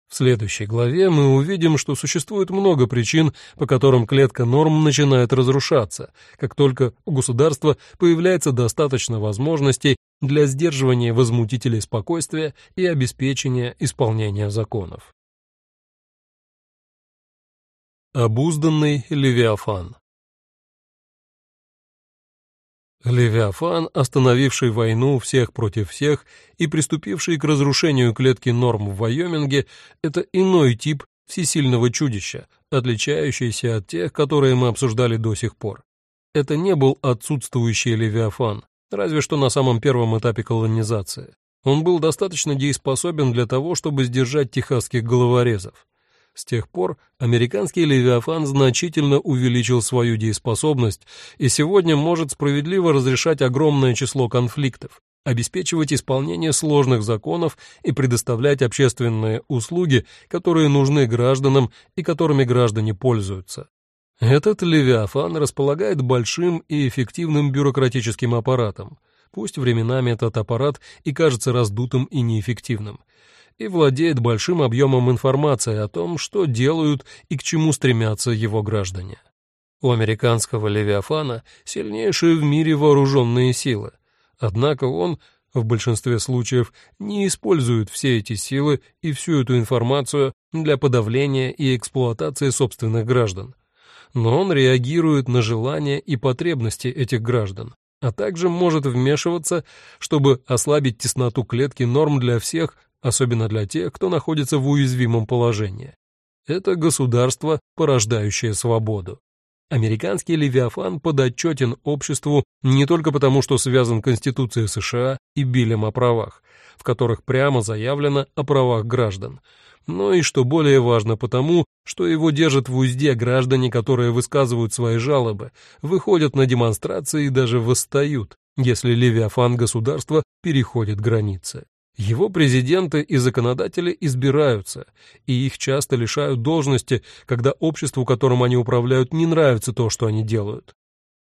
В следующей главе мы увидим, что существует много причин, по которым клетка норм начинает разрушаться, как только у государства появляется достаточно возможностей для сдерживания возмутителей спокойствия и обеспечения исполнения законов. Обузданный Левиафан Левиафан, остановивший войну всех против всех и приступивший к разрушению клетки норм в Вайоминге, это иной тип всесильного чудища, отличающийся от тех, которые мы обсуждали до сих пор. Это не был отсутствующий Левиафан, разве что на самом первом этапе колонизации. Он был достаточно дееспособен для того, чтобы сдержать техасских головорезов. С тех пор американский Левиафан значительно увеличил свою дееспособность и сегодня может справедливо разрешать огромное число конфликтов, обеспечивать исполнение сложных законов и предоставлять общественные услуги, которые нужны гражданам и которыми граждане пользуются. Этот Левиафан располагает большим и эффективным бюрократическим аппаратом, пусть временами этот аппарат и кажется раздутым и неэффективным, и владеет большим объемом информации о том, что делают и к чему стремятся его граждане. У американского Левиафана сильнейшие в мире вооруженные силы, однако он в большинстве случаев не использует все эти силы и всю эту информацию для подавления и эксплуатации собственных граждан. Но он реагирует на желания и потребности этих граждан, а также может вмешиваться, чтобы ослабить тесноту клетки норм для всех, особенно для тех, кто находится в уязвимом положении. Это государство, порождающее свободу. Американский Левиафан подотчетен обществу не только потому, что связан Конституцией США и Биллем о правах, в которых прямо заявлено о правах граждан, но и, что более важно, потому, что его держат в узде граждане, которые высказывают свои жалобы, выходят на демонстрации и даже восстают, если Левиафан государства переходит границы. Его президенты и законодатели избираются, и их часто лишают должности, когда обществу, которым они управляют, не нравится то, что они делают.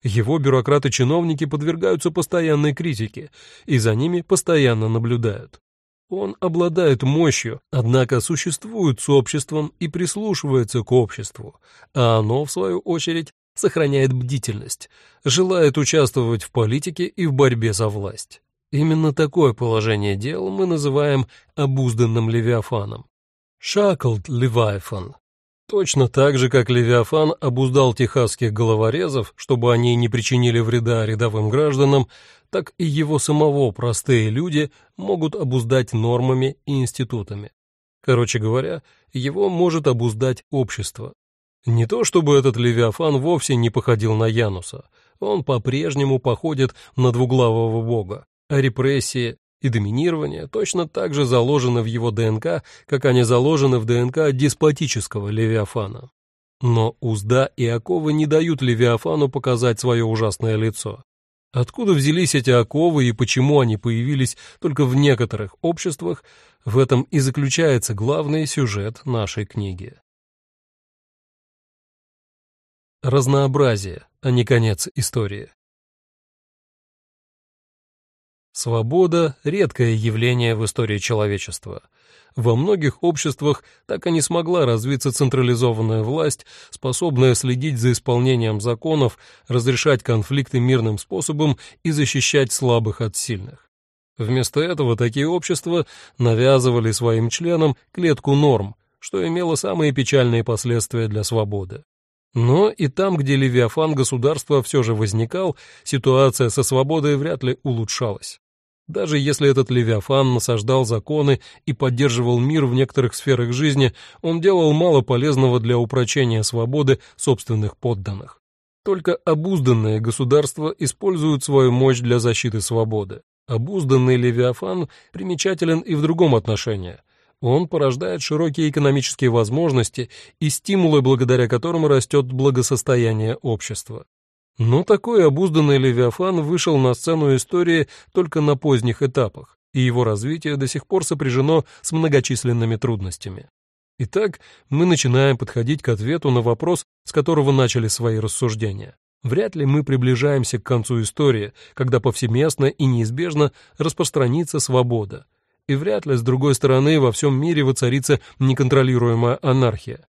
Его бюрократы-чиновники подвергаются постоянной критике, и за ними постоянно наблюдают. Он обладает мощью, однако существует с обществом и прислушивается к обществу, а оно, в свою очередь, сохраняет бдительность, желает участвовать в политике и в борьбе за власть. Именно такое положение дел мы называем обузданным Левиафаном. Shackled Leviathan. Точно так же, как Левиафан обуздал техасских головорезов, чтобы они не причинили вреда рядовым гражданам, так и его самого простые люди могут обуздать нормами и институтами. Короче говоря, его может обуздать общество. Не то чтобы этот Левиафан вовсе не походил на Януса, он по-прежнему походит на двуглавого бога, а репрессии и доминирование точно так же заложены в его ДНК, как они заложены в ДНК деспотического Левиафана. Но узда и оковы не дают Левиафану показать свое ужасное лицо. Откуда взялись эти оковы и почему они появились только в некоторых обществах, в этом и заключается главный сюжет нашей книги. Разнообразие, а не конец истории. Свобода – редкое явление в истории человечества. Во многих обществах так и не смогла развиться централизованная власть, способная следить за исполнением законов, разрешать конфликты мирным способом и защищать слабых от сильных. Вместо этого такие общества навязывали своим членам клетку норм, что имело самые печальные последствия для свободы. Но и там, где Левиафан государства все же возникал, ситуация со свободой вряд ли улучшалась. Даже если этот Левиафан насаждал законы и поддерживал мир в некоторых сферах жизни, он делал мало полезного для упрочения свободы собственных подданных. Только обузданные государства используют свою мощь для защиты свободы. Обузданный Левиафан примечателен и в другом отношении. Он порождает широкие экономические возможности и стимулы, благодаря которым растет благосостояние общества. Но такой обузданный Левиафан вышел на сцену истории только на поздних этапах, и его развитие до сих пор сопряжено с многочисленными трудностями. Итак, мы начинаем подходить к ответу на вопрос, с которого начали свои рассуждения. Вряд ли мы приближаемся к концу истории, когда повсеместно и неизбежно распространится свобода. И вряд ли, с другой стороны, во всем мире воцарится неконтролируемая анархия.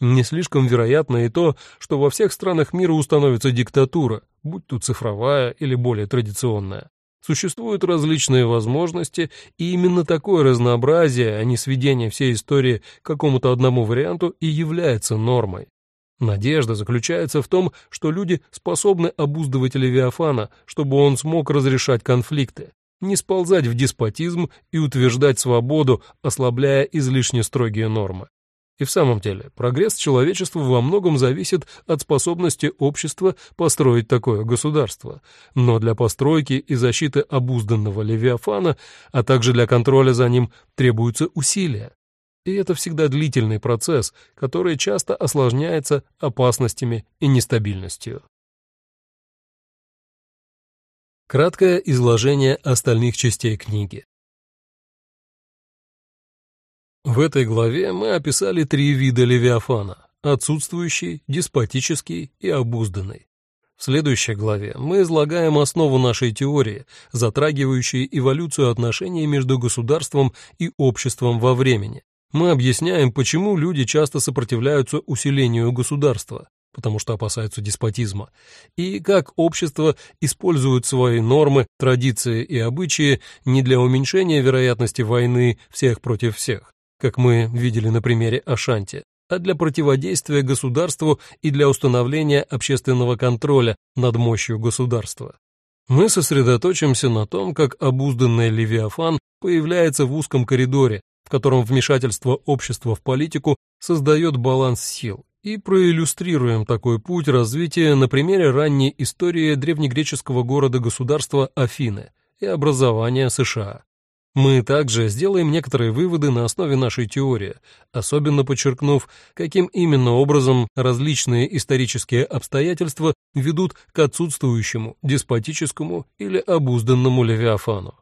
Не слишком вероятно и то, что во всех странах мира установится диктатура, будь то цифровая или более традиционная. Существуют различные возможности, и именно такое разнообразие, а не сведение всей истории к какому-то одному варианту и является нормой. Надежда заключается в том, что люди способны обуздывать Левиафана, чтобы он смог разрешать конфликты, не сползать в деспотизм и утверждать свободу, ослабляя излишне строгие нормы. И в самом деле, прогресс человечества во многом зависит от способности общества построить такое государство. Но для постройки и защиты обузданного Левиафана, а также для контроля за ним требуются усилия. И это всегда длительный процесс, который часто осложняется опасностями и нестабильностью. Краткое изложение остальных частей книги. В этой главе мы описали три вида Левиафана – отсутствующий, деспотический и обузданный. В следующей главе мы излагаем основу нашей теории, затрагивающей эволюцию отношений между государством и обществом во времени. Мы объясняем, почему люди часто сопротивляются усилению государства, потому что опасаются деспотизма, и как общество использует свои нормы, традиции и обычаи не для уменьшения вероятности войны всех против всех, как мы видели на примере Ашанти, а для противодействия государству и для установления общественного контроля над мощью государства. Мы сосредоточимся на том, как обузданный Левиафан появляется в узком коридоре, в котором вмешательство общества в политику создает баланс сил, и проиллюстрируем такой путь развития на примере ранней истории древнегреческого города-государства Афины и образования США. Мы также сделаем некоторые выводы на основе нашей теории, особенно подчеркнув, каким именно образом различные исторические обстоятельства ведут к отсутствующему, деспотическому или обузданному Левиафану.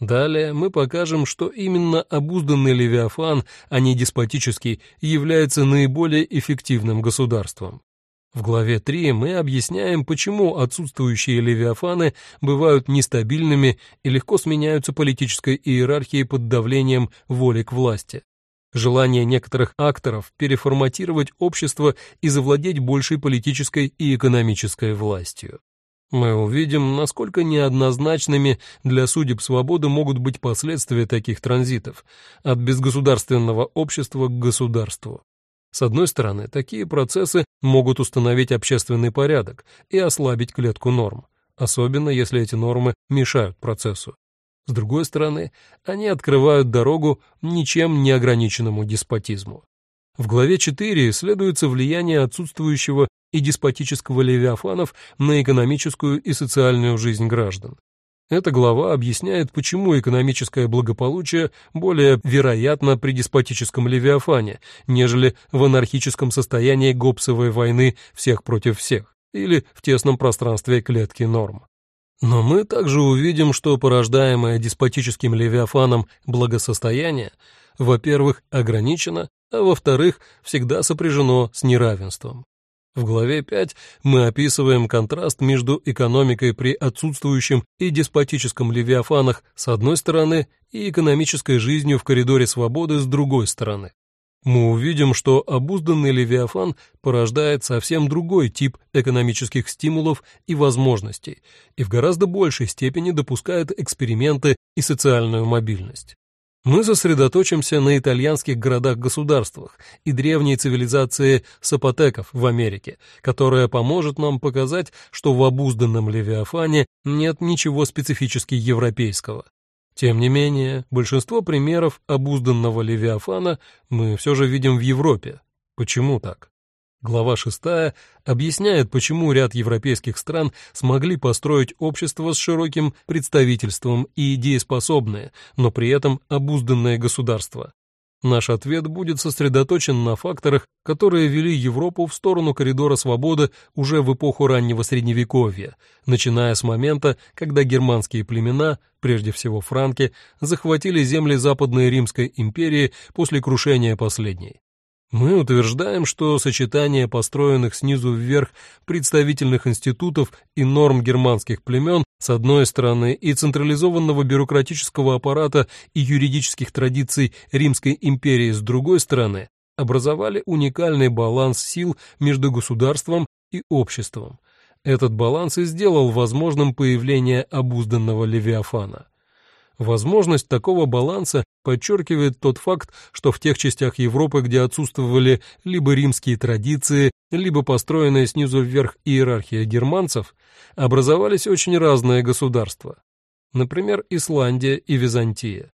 Далее мы покажем, что именно обузданный Левиафан, а не деспотический, является наиболее эффективным государством. В главе 3 мы объясняем, почему отсутствующие левиафаны бывают нестабильными и легко сменяются политической иерархией под давлением воли к власти. Желание некоторых акторов переформатировать общество и завладеть большей политической и экономической властью. Мы увидим, насколько неоднозначными для судеб свободы могут быть последствия таких транзитов от безгосударственного общества к государству. С одной стороны, такие процессы могут установить общественный порядок и ослабить клетку норм, особенно если эти нормы мешают процессу. С другой стороны, они открывают дорогу ничем не ограниченному деспотизму. В главе 4 исследуется влияние отсутствующего и деспотического левиафанов на экономическую и социальную жизнь граждан. Эта глава объясняет, почему экономическое благополучие более вероятно при деспотическом Левиафане, нежели в анархическом состоянии гопсовой войны всех против всех или в тесном пространстве клетки норм. Но мы также увидим, что порождаемое деспотическим Левиафаном благосостояние, во-первых, ограничено, а во-вторых, всегда сопряжено с неравенством. В главе 5 мы описываем контраст между экономикой при отсутствующем и деспотическом левиафанах с одной стороны и экономической жизнью в коридоре свободы с другой стороны. Мы увидим, что обузданный левиафан порождает совсем другой тип экономических стимулов и возможностей и в гораздо большей степени допускает эксперименты и социальную мобильность. Мы сосредоточимся на итальянских городах-государствах и древней цивилизации сапотеков в Америке, которая поможет нам показать, что в обузданном Левиафане нет ничего специфически европейского. Тем не менее, большинство примеров обузданного Левиафана мы все же видим в Европе. Почему так? Глава 6 объясняет, почему ряд европейских стран смогли построить общество с широким представительством и дееспособное, но при этом обузданное государство. Наш ответ будет сосредоточен на факторах, которые вели Европу в сторону коридора свободы уже в эпоху раннего Средневековья, начиная с момента, когда германские племена, прежде всего франки, захватили земли Западной Римской империи после крушения последней. Мы утверждаем, что сочетание построенных снизу вверх представительных институтов и норм германских племен с одной стороны и централизованного бюрократического аппарата и юридических традиций Римской империи с другой стороны образовали уникальный баланс сил между государством и обществом. Этот баланс и сделал возможным появление обузданного Левиафана. Возможность такого баланса подчеркивает тот факт, что в тех частях Европы, где отсутствовали либо римские традиции, либо построенная снизу вверх иерархия германцев, образовались очень разные государства. Например, Исландия и Византия.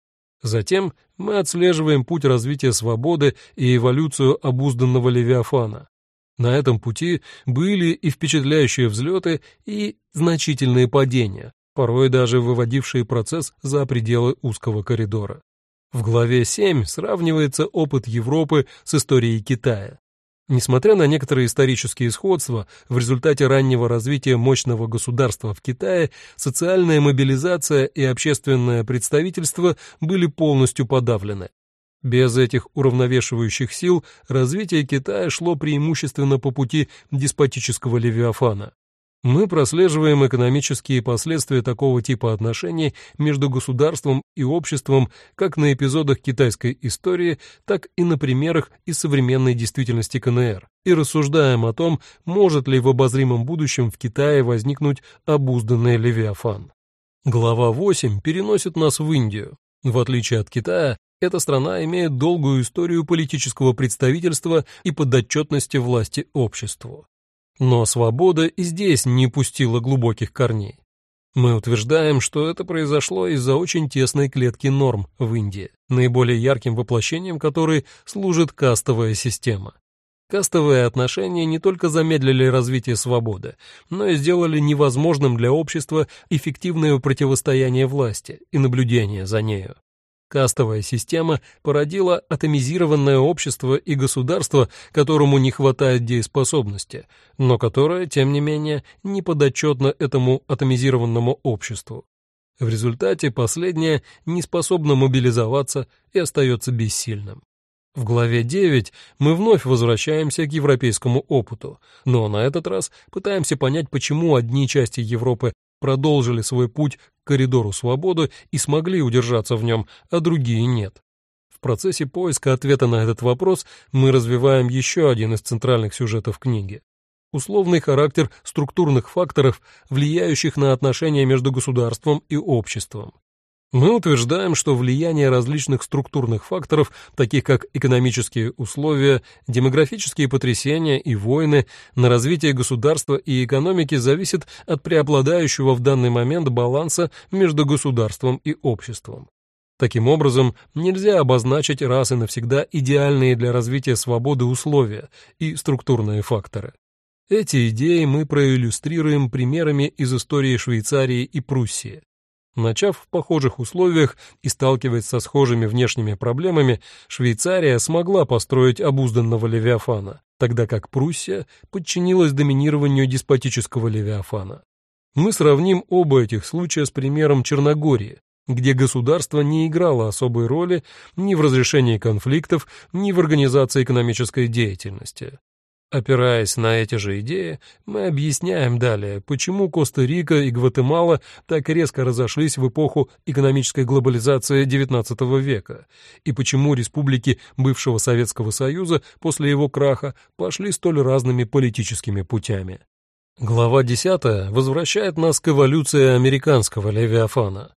Затем мы отслеживаем путь развития свободы и эволюцию обузданного Левиафана. На этом пути были и впечатляющие взлеты, и значительные падения, порой даже выводившие процесс за пределы узкого коридора. В главе 7 сравнивается опыт Европы с историей Китая. Несмотря на некоторые исторические сходства, в результате раннего развития мощного государства в Китае социальная мобилизация и общественное представительство были полностью подавлены. Без этих уравновешивающих сил развитие Китая шло преимущественно по пути деспотического левиафана. Мы прослеживаем экономические последствия такого типа отношений между государством и обществом как на эпизодах китайской истории, так и на примерах из современной действительности КНР, и рассуждаем о том, может ли в обозримом будущем в Китае возникнуть обузданный Левиафан. Глава 8 переносит нас в Индию. В отличие от Китая, эта страна имеет долгую историю политического представительства и подотчетности власти обществу. Но свобода и здесь не пустила глубоких корней. Мы утверждаем, что это произошло из-за очень тесной клетки норм в Индии, наиболее ярким воплощением которой служит кастовая система. Кастовые отношения не только замедлили развитие свободы, но и сделали невозможным для общества эффективное противостояние власти и наблюдение за нею. Кастовая система породила атомизированное общество и государство, которому не хватает дееспособности, но которое, тем не менее, не подотчетно этому атомизированному обществу. В результате последнее не способно мобилизоваться и остается бессильным. В главе 9 мы вновь возвращаемся к европейскому опыту, но на этот раз пытаемся понять, почему одни части Европы продолжили свой путь коридору свободы и смогли удержаться в нем, а другие нет. В процессе поиска ответа на этот вопрос мы развиваем еще один из центральных сюжетов книги. Условный характер структурных факторов, влияющих на отношения между государством и обществом. Мы утверждаем, что влияние различных структурных факторов, таких как экономические условия, демографические потрясения и войны, на развитие государства и экономики зависит от преобладающего в данный момент баланса между государством и обществом. Таким образом, нельзя обозначить раз и навсегда идеальные для развития свободы условия и структурные факторы. Эти идеи мы проиллюстрируем примерами из истории Швейцарии и Пруссии. Начав в похожих условиях и сталкиваясь со схожими внешними проблемами, Швейцария смогла построить обузданного Левиафана, тогда как Пруссия подчинилась доминированию деспотического Левиафана. Мы сравним оба этих случая с примером Черногории, где государство не играло особой роли ни в разрешении конфликтов, ни в организации экономической деятельности. Опираясь на эти же идеи, мы объясняем далее, почему Коста-Рика и Гватемала так резко разошлись в эпоху экономической глобализации XIX века, и почему республики бывшего Советского Союза после его краха пошли столь разными политическими путями. Глава 10 возвращает нас к эволюции американского Левиафана.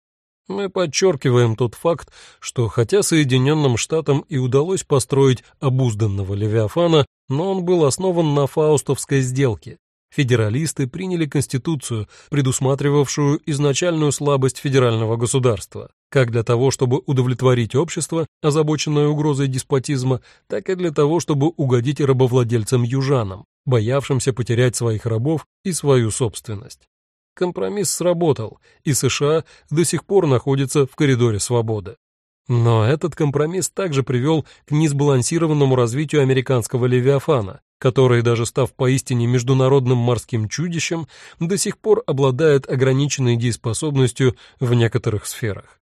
Мы подчеркиваем тот факт, что хотя Соединенным Штатам и удалось построить обузданного Левиафана, но он был основан на фаустовской сделке. Федералисты приняли Конституцию, предусматривавшую изначальную слабость федерального государства, как для того, чтобы удовлетворить общество, озабоченное угрозой деспотизма, так и для того, чтобы угодить рабовладельцам-южанам, боявшимся потерять своих рабов и свою собственность. Компромисс сработал, и США до сих пор находятся в коридоре свободы. Но этот компромисс также привел к несбалансированному развитию американского левиафана, который, даже став поистине международным морским чудищем, до сих пор обладает ограниченной дееспособностью в некоторых сферах.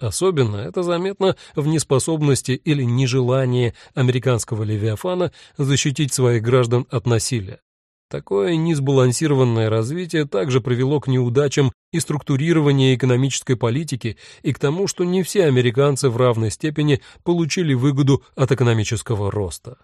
Особенно это заметно в неспособности или нежелании американского левиафана защитить своих граждан от насилия. Такое несбалансированное развитие также привело к неудачам и структурированию экономической политики и к тому, что не все американцы в равной степени получили выгоду от экономического роста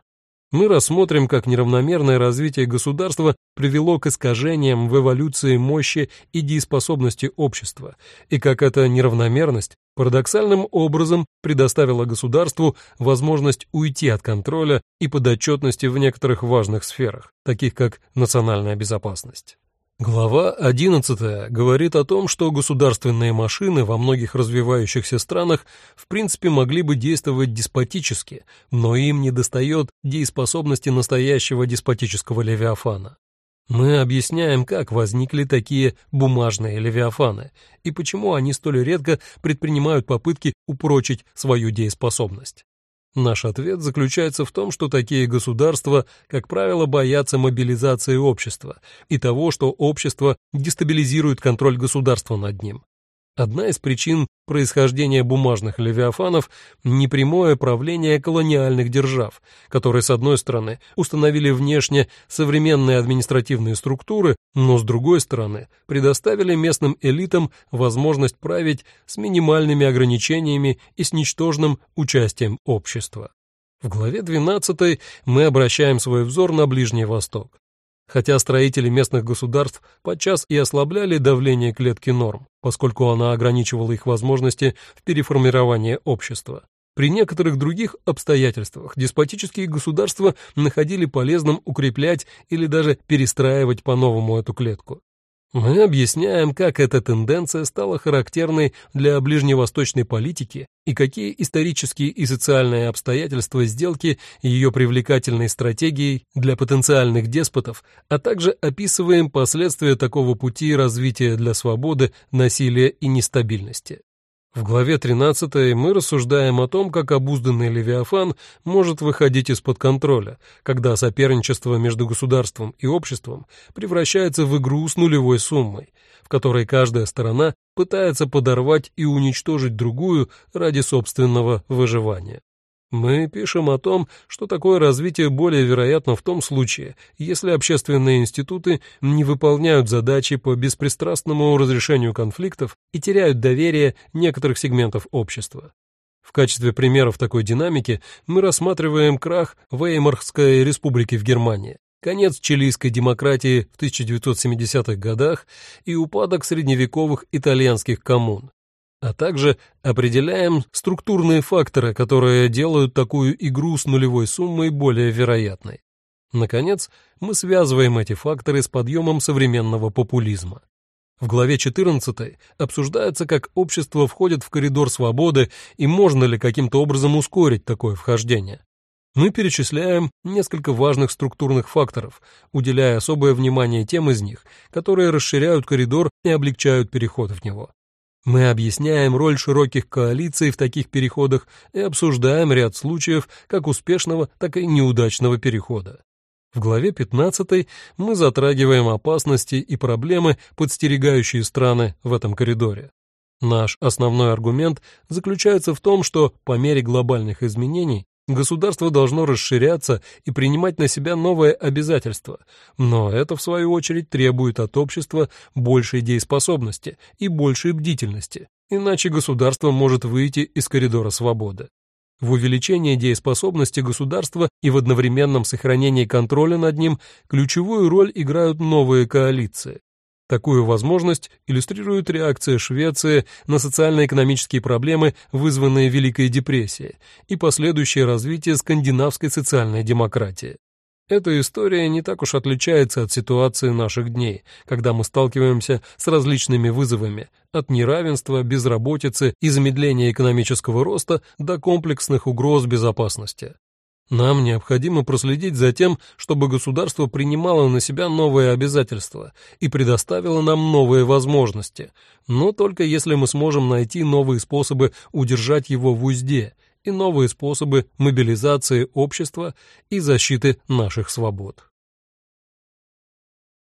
мы рассмотрим, как неравномерное развитие государства привело к искажениям в эволюции мощи и дееспособности общества, и как эта неравномерность парадоксальным образом предоставила государству возможность уйти от контроля и подотчетности в некоторых важных сферах, таких как национальная безопасность. Глава 11 говорит о том, что государственные машины во многих развивающихся странах в принципе могли бы действовать деспотически, но им недостает дееспособности настоящего деспотического левиафана. Мы объясняем, как возникли такие бумажные левиафаны и почему они столь редко предпринимают попытки упрочить свою дееспособность. Наш ответ заключается в том, что такие государства, как правило, боятся мобилизации общества и того, что общество дестабилизирует контроль государства над ним. Одна из причин происхождения бумажных левиафанов – непрямое правление колониальных держав, которые, с одной стороны, установили внешне современные административные структуры, но, с другой стороны, предоставили местным элитам возможность править с минимальными ограничениями и с ничтожным участием общества. В главе 12 мы обращаем свой взор на Ближний Восток хотя строители местных государств подчас и ослабляли давление клетки норм, поскольку она ограничивала их возможности в переформировании общества. При некоторых других обстоятельствах деспотические государства находили полезным укреплять или даже перестраивать по-новому эту клетку. Мы объясняем, как эта тенденция стала характерной для ближневосточной политики и какие исторические и социальные обстоятельства сделки ее привлекательной стратегией для потенциальных деспотов, а также описываем последствия такого пути развития для свободы, насилия и нестабильности. В главе 13 мы рассуждаем о том, как обузданный Левиафан может выходить из-под контроля, когда соперничество между государством и обществом превращается в игру с нулевой суммой, в которой каждая сторона пытается подорвать и уничтожить другую ради собственного выживания. Мы пишем о том, что такое развитие более вероятно в том случае, если общественные институты не выполняют задачи по беспристрастному разрешению конфликтов и теряют доверие некоторых сегментов общества. В качестве примеров такой динамики мы рассматриваем крах Веймарской республики в Германии, конец чилийской демократии в 1970-х годах и упадок средневековых итальянских коммун а также определяем структурные факторы, которые делают такую игру с нулевой суммой более вероятной. Наконец, мы связываем эти факторы с подъемом современного популизма. В главе 14 обсуждается, как общество входит в коридор свободы и можно ли каким-то образом ускорить такое вхождение. Мы перечисляем несколько важных структурных факторов, уделяя особое внимание тем из них, которые расширяют коридор и облегчают переход в него. Мы объясняем роль широких коалиций в таких переходах и обсуждаем ряд случаев как успешного, так и неудачного перехода. В главе 15 мы затрагиваем опасности и проблемы, подстерегающие страны в этом коридоре. Наш основной аргумент заключается в том, что по мере глобальных изменений Государство должно расширяться и принимать на себя новые обязательства, но это, в свою очередь, требует от общества большей дееспособности и большей бдительности, иначе государство может выйти из коридора свободы. В увеличении дееспособности государства и в одновременном сохранении контроля над ним ключевую роль играют новые коалиции. Такую возможность иллюстрирует реакция Швеции на социально-экономические проблемы, вызванные Великой депрессией, и последующее развитие скандинавской социальной демократии. Эта история не так уж отличается от ситуации наших дней, когда мы сталкиваемся с различными вызовами, от неравенства, безработицы и замедления экономического роста до комплексных угроз безопасности. Нам необходимо проследить за тем, чтобы государство принимало на себя новые обязательства и предоставило нам новые возможности, но только если мы сможем найти новые способы удержать его в узде и новые способы мобилизации общества и защиты наших свобод.